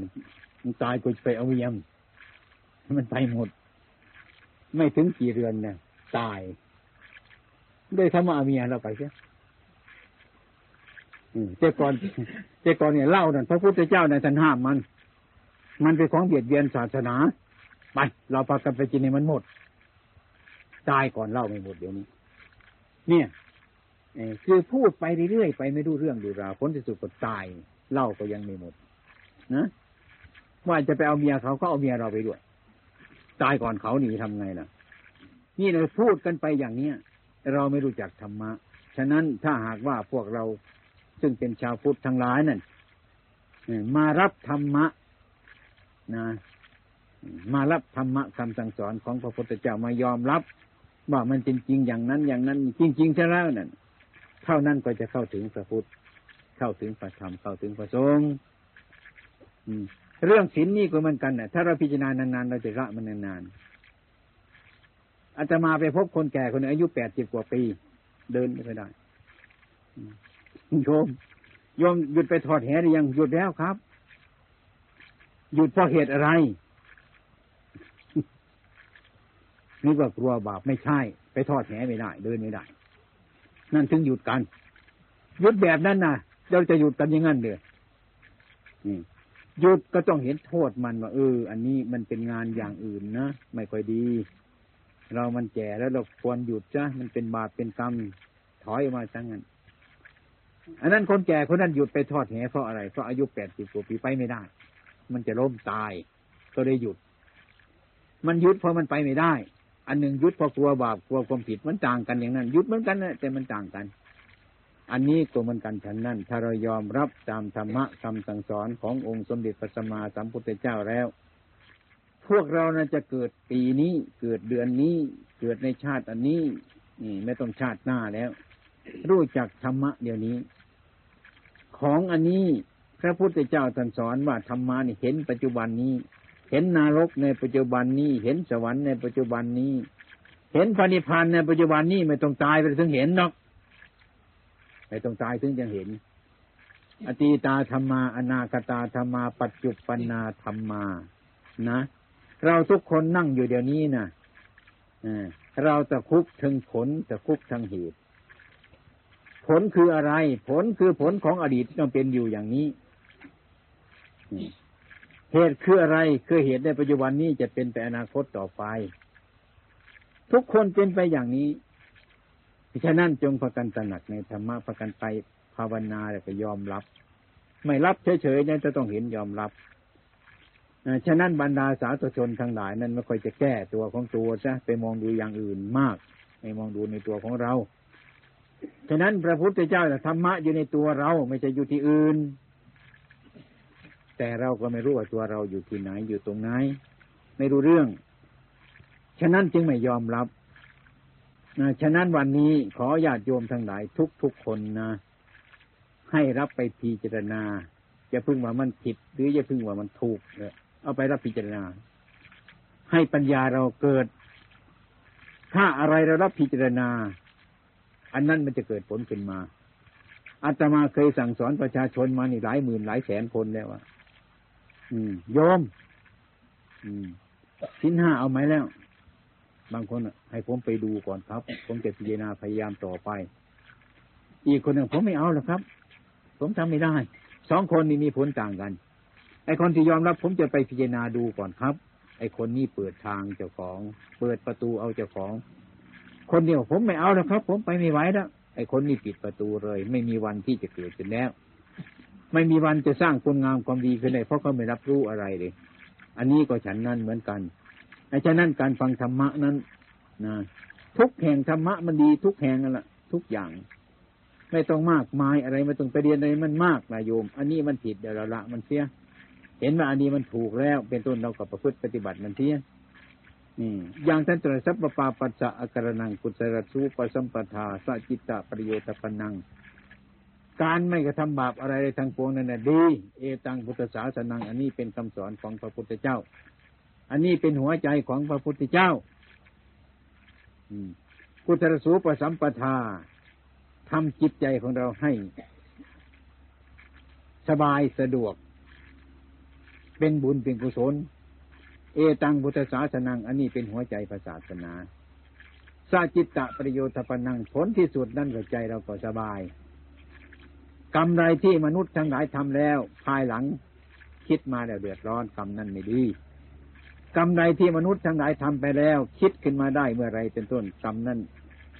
มึงตายกูจะไปเอาเยี่ยมมันไปหมด ไม่ถึงกี่เรือนเนี่ยตายด้วยธรรมะเมียเราไปใช่เจ้ก่อนเจ้ก่อนเนี่ยเล่านั่นพระพุทธเจ้าในท่านห้ามมัน มันเป็นของเบียดเบียนศาสนาไปเราพากันไปกินในมันหมดตายก่อนเล่าไม่หมดเดี๋ยวนี้ เนี่ย คือพูดไปเรื่อยๆไปไม่รู้เรื่องดูราวผลที่สุดก็ตายเล่าก็ยังไม่หมดนะว่าจะไปเอาเมียเขาก็เอาเมียเราไปด้วย ตายก่อนเขาหนีทำไงล่ะ นี่เราพูดกันไปอย่างเนี้ยเราไม่รู้จักธรรมะ ฉะนั้นถ้าหากว่าพวกเราซึ่งเป็นชาวพุทธทั้งหลายนั่นมารับธรรมะนะมารับธรรมะคำสั่งสอนของพระพุทธเจ้ามายอมรับ ว่ามันจริงๆอย่างนั้นอย่างนั้น จริงๆใช่แล้วนั่น เท่านั้นก็จะเข้าถึงพระพุทธ เข้าถึงพระธรรม เข้าถึงพระสงฆ์เรื่องศีลนี่ก็เหมือนกันนะถ้าเราพิจารณานานๆเราจะละมันนานๆอาจจะมาไปพบคนแก่คนนึงอายุแปดสิบกว่าปี เดินไม่ได้โยมโยมหยุดไปทอดแหหรือยังหยุดแล้วครับ หยุดเพราะเหตุอะไรนึกว่กลัวบาปไม่ใช่ ไปทอดแหไม่ได้ เดินไม่ได้ นั่นถึงหยุดกันหยุดแบบนั้นนะเราจะหยุดกันยังงั้นเดือหยุดก็ต้องเห็นโทษมันว่าเออ อันนี้มันเป็นงานอย่างอื่นนะไม่ค่อยดี เรามันแก่แล้วเราควรหยุดจ้ะมันเป็นบาปเป็นกรรมถอยมาจังงั้นอันนั้นคนแก่คนนั้นหยุดไปทอดแหเพราะอะไรเพราะอายุแปดสิบกว่าปีไปไม่ได้ มันจะล้มตาย ก็เลยหยุด มันหยุดเพราะมันไปไม่ได้ อันหนึ่งยุดเพราะกลัวบาปกลัวความผิดมันต่างกันอย่างนั้น ยุดเหมือนกันนะแต่มันต่างกัน อันนี้ก็เหมือนกันฉันนั้นถ้าเรายอมรับตามธรรมะคำสั่งสอนขององค์สมเด็จพระสัมมาสัมพุทธเจ้าแล้ว พวกเรานะจะเกิดปีนี้เกิดเดือนนี้เกิดในชาติอันนี้ นี่ไม่ต้องชาติหน้าแล้ว รู้จักธรรมะเดี๋ยวนี้ ของอันนี้พระพุทธเจ้าตรัสสอนว่าธรรมะนี่เห็นปัจจุบันนี้ ห็นนรกในปัจจุบันนี้ เห็นสวรรค์ในปัจจุบันนี้ เห็นพระนิพพานในปัจจุบันนี้ไม่ต้องตายไปถึงเห็นหรอกไม่ต้องตายถึงจะเห็น อตีตาธรรมาอนาคตาธรรมา ปัจจุปนาธรรมา นะ เราทุกคนนั่งอยู่เดี๋ยวนี้นะเราจะคุกถึงผลจะคุกทั้งเหตุ ผลคืออะไร ผลคือผลของอดีตที่ต้องเป็นอยู่อย่างนี้ เหตุคืออะไรคือเหตุในปัจจุบันนี้จะเป็นไปอนาคตต่อไป ทุกคนเป็นไปอย่างนี้ฉะนั้นจงประกันตระหนักในธรรมะประกันไปภาวนาแล้วก็ยอมรับ ไม่รับเฉยๆนั่นจะต้องเห็นยอมรับฉะนั้นบรรดาสาธุชนทั้งหลายนั้นไม่ค่อยจะแก้ตัวของตัวซะไปมองดูอย่างอื่นมากไม่มองดูในตัวของเรา ฉะนั้นพระพุทธเจ้าธรรมะอยู่ในตัวเราไม่ใช่อยู่ที่อื่น แต่เราก็ไม่รู้ว่าตัวเราอยู่ที่ไหนอยู่ตรงไหน ไม่รู้เรื่อง ฉะนั้นจึงไม่ยอมรับฉะนั้นวันนี้ขอญาติโยมทั้งหลายทุกทุกคนนะให้รับไปพิจารณาจะพึ่งว่ามันผิด หรือจะพึ่งว่ามันถูกเอาไปรับพิจารณา ให้ปัญญาเราเกิด ถ้าอะไรเรารับพิจารณา อันนั้นมันจะเกิดผลขึ้นมาอาตมาเคยสั่งสอนประชาชนมานี่หลายหมื่นหลายแสนคนแล้วว่าอืม โยมอืมสินห้าเอาไหมแล้ว บางคนให้ผมไปดูก่อนครับ ผมจะพิจารณาพยายามต่อไป อีกคนหนึ่งผมไม่เอาหรอกครับ ผมทำไม่ได้ สองคนนี้มีผลต่างกัน ไอคนที่ยอมรับผมจะไปพิจารณาดูก่อนครับ ไอคนนี้เปิดทางเจ้าของ เปิดประตูเอาเจ้าของ คนเดียวผมไม่เอาแล้วครับ ผมไปไม่ไหวแล้วไอคนนี้ปิดประตูเลย ไม่มีวันที่จะเกิดขึ้นแล้ว ไม่มีวันจะสร้างคุณงามความดีขึ้นเลยเพราะเขาไม่รับรู้อะไรเลย อันนี้ก็ฉันนั้นเหมือนกันอ้ฉะนั้นการฟังธรรมะนั้นนะทุกแห่งธรรมะมันดีทุกแห่งนั่นแหละทุกอย่าง ไม่ต้องมากมายอะไรไม่ต้องไปเรียนอะไรมันมากนะโยม อันนี้มันผิดเดี๋ยวเราละมันเสีย เห็นว่าอันนี้มันถูกแล้วเป็นต้นเราก็ประพฤติปฏิบัติมันเสียนี่อย่างท่านตรัสสัพปาปัสสะอาการนังกุศลสูปสัมปทาสจิตตประโยชน์ปนัง การไม่กระทำบาปอะไรทางปวงนั่นแหละดี เอตังพุทธศาสนัง อันนี้เป็นคำสอนของพระพุทธเจ้า อันนี้เป็นหัวใจของพระพุทธเจ้าพุทธสูปสัมปทาทำจิตใจของเราให้ สบายสะดวก เป็นบุญเป็นกุศล เอตังพุทธศาสนัง อันนี้เป็นหัวใจศาสนา สาจิตตะประโยชน์ปนังผลที่สุดนั่นก็ใจเราก็สบาย กรรมใดที่มนุษย์ทั้งหลายทำแล้ว ภายหลังคิดมาแล้วเดือดร้อนกรรมนั้นไม่ดีกรรมใดที่มนุษย์ทั้งหลายทำไปแล้ว คิดขึ้นมาได้เมื่อไรเป็นต้นกรรมนั้น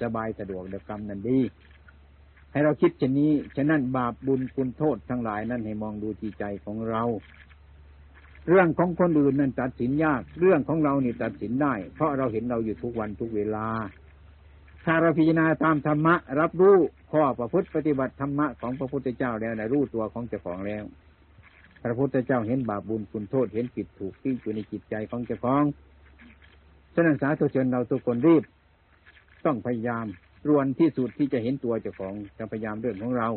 สบายสะดวกเดี๋ยวกรรมนั้นดี ให้เราคิดเช่นนี้ฉะนั้นบาปบุญคุณโทษทั้งหลายนั้นให้มองดูจิตใจของเรา เรื่องของคนอื่นนั้นตัดสินยาก เรื่องของเรานี่ตัดสินได้ เพราะเราเห็นเราอยู่ทุกวันทุกเวลา ถ้าเราพิจารณาตามธรรมะ รับรู้ข้อประพฤติปฏิบัติธรรมะของพระพุทธเจ้าแล้วนะรู้ตัวของเจ้าของแล้ว พระพุทธเจ้าเห็นบาปบุญคุณโทษเห็นผิดถูกที่อยู่ในจิตใจของเจ้าของฉะนั้นสาธุชนเราทุกคนรีบ ต้องพยายามรวนที่สุดที่จะเห็นตัวเจ้าของจะพยายามเรื่องของเรา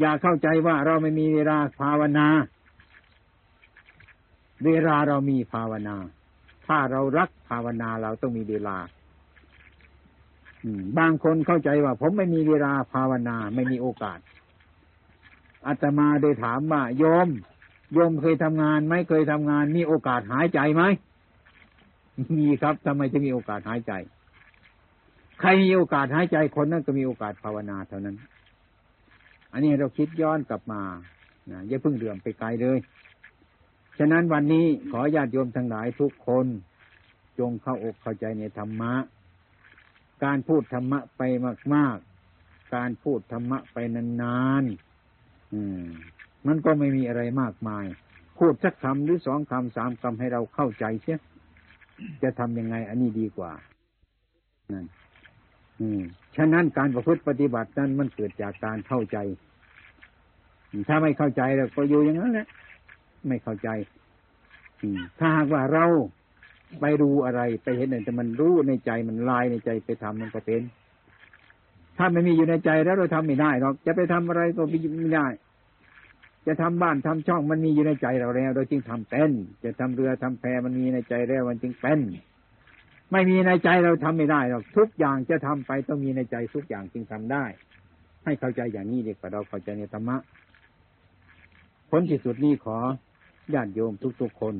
อย่าเข้าใจว่าเราไม่มีเวลาภาวนา เวลาเรามีภาวนา ถ้าเรารักภาวนาเราต้องมีเวลา บางคนเข้าใจว่า ผมไม่มีเวลาภาวนาไม่มีโอกาสอาตมาได้ถามว่าโยมโยมเคยทำงานไหมเคยทำงาน มีโอกาสหายใจไหมมีครับทำไมจะมีโอกาสหายใจ ใครมีโอกาสหายใจคนนั้นก็มีโอกาสภาวนาเท่านั้น อันนี้เราคิดย้อนกลับมานะอย่าเพิ่งเดือมไปไกลเลย ฉะนั้นวันนี้ขอญาติโยมทั้งหลายทุกคน จงเข้าอกเข้าใจในธรรมะ การพูดธรรมะไปมาก ๆ การพูดธรรมะไปนานๆอืม มันก็ไม่มีอะไรมากมาย พูดสักคำหรือสองคำสามคำให้เราเข้าใจเสียจะทำยังไง อันนี้ดีกว่านั่นอืมฉะนั้นการประพฤติปฏิบัตินั้นมันเกิดจากการเข้าใจ ถ้าไม่เข้าใจเราก็อยู่อย่างนั้นแหละไม่เข้าใจถ้าหากว่าเรา ไปดูอะไรไปเห็นอะไรแต่มันรู้ในใจมันลายในใจไปทำมันก็เป็น ถ้าไม่มีอยู่ในใจแล้วเราทำไม่ได้หรอกจะไปทำอะไรก็ไม่ได้ จะทำบ้านทำช่องมันมีอยู่ในใจเราแล้ว เราจึงทำเป็น จะทำเรือทำแพมันมีในใจแล้วมันจึงเป็น ไม่มีในใจเราทำไม่ได้หรอกทุกอย่างจะทำไปต้องมีในใจทุกอย่างจึงทำได้ ให้เข้าใจอย่างนี้เด็กกว่าเราเข้าใจในธรรมะผลที่สุดนี้ขอญาติโยมทุกๆคน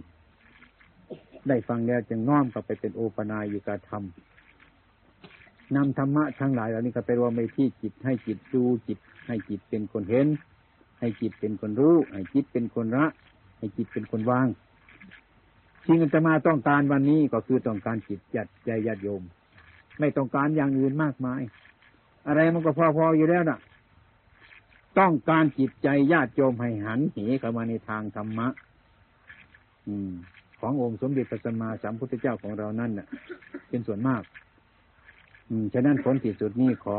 ได้ฟังแล้วจึงน้อมกลับไปเป็นโอปนายกธรรมนำธรรมะทั้งหลายเหล่านี้ก็ไปรวมไปที่จิตให้จิตดูจิต ให้จิตเป็นคนเห็น ให้จิตเป็นคนรู้ ให้จิตเป็นคนละให้จิตเป็นคนวางสิ่งที่จะมาต้องการวันนี้ก็คือต้องการจิตจัดใจญาติโยม ไม่ต้องการอย่างอื่นมากมาย อะไรมันก็พอๆอยู่แล้วน่ะ ต้องการจิตใจญาติโยมให้หันเหเข้ามาในทางธรรมะ อืม ขององค์สมเด็จพระสัมมาสัมพุทธเจ้าของเรานั่นน่ะ เป็นส่วนมาก อืมฉะนั้นผลที่สุดนี้ขอ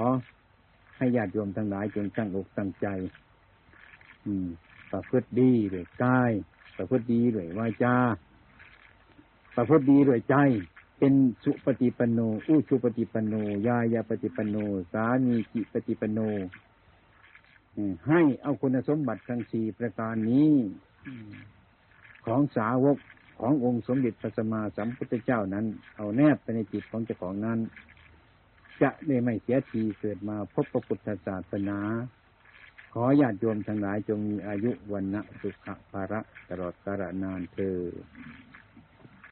ให้ญาติโยมทั้งหลายจงตั้งอกตั้งใจ อืม ประพฤติดีด้วยกายประพฤติดีด้วยวาจาประพฤติดีด้วยใจ เป็นสุปฏิปันโนอุชุปฏิปันโนยายาปฏิปันโน สามีจิปฏิปันโนให้เอาคุณสมบัติทั้งสี่ประการนี้ ของสาวก ขององค์สมเด็จพระสัมมาสัมพุทธเจ้านั้น เอาแนบไปในจิตของเจ้าของนั้น จะได้ไม่เสียทีเกิดมาพบพระพุทธศาสนา ขอญาติโยมทั้งหลายจงมีอายุวันนะสุขภาระตลอดกาลนานเธอ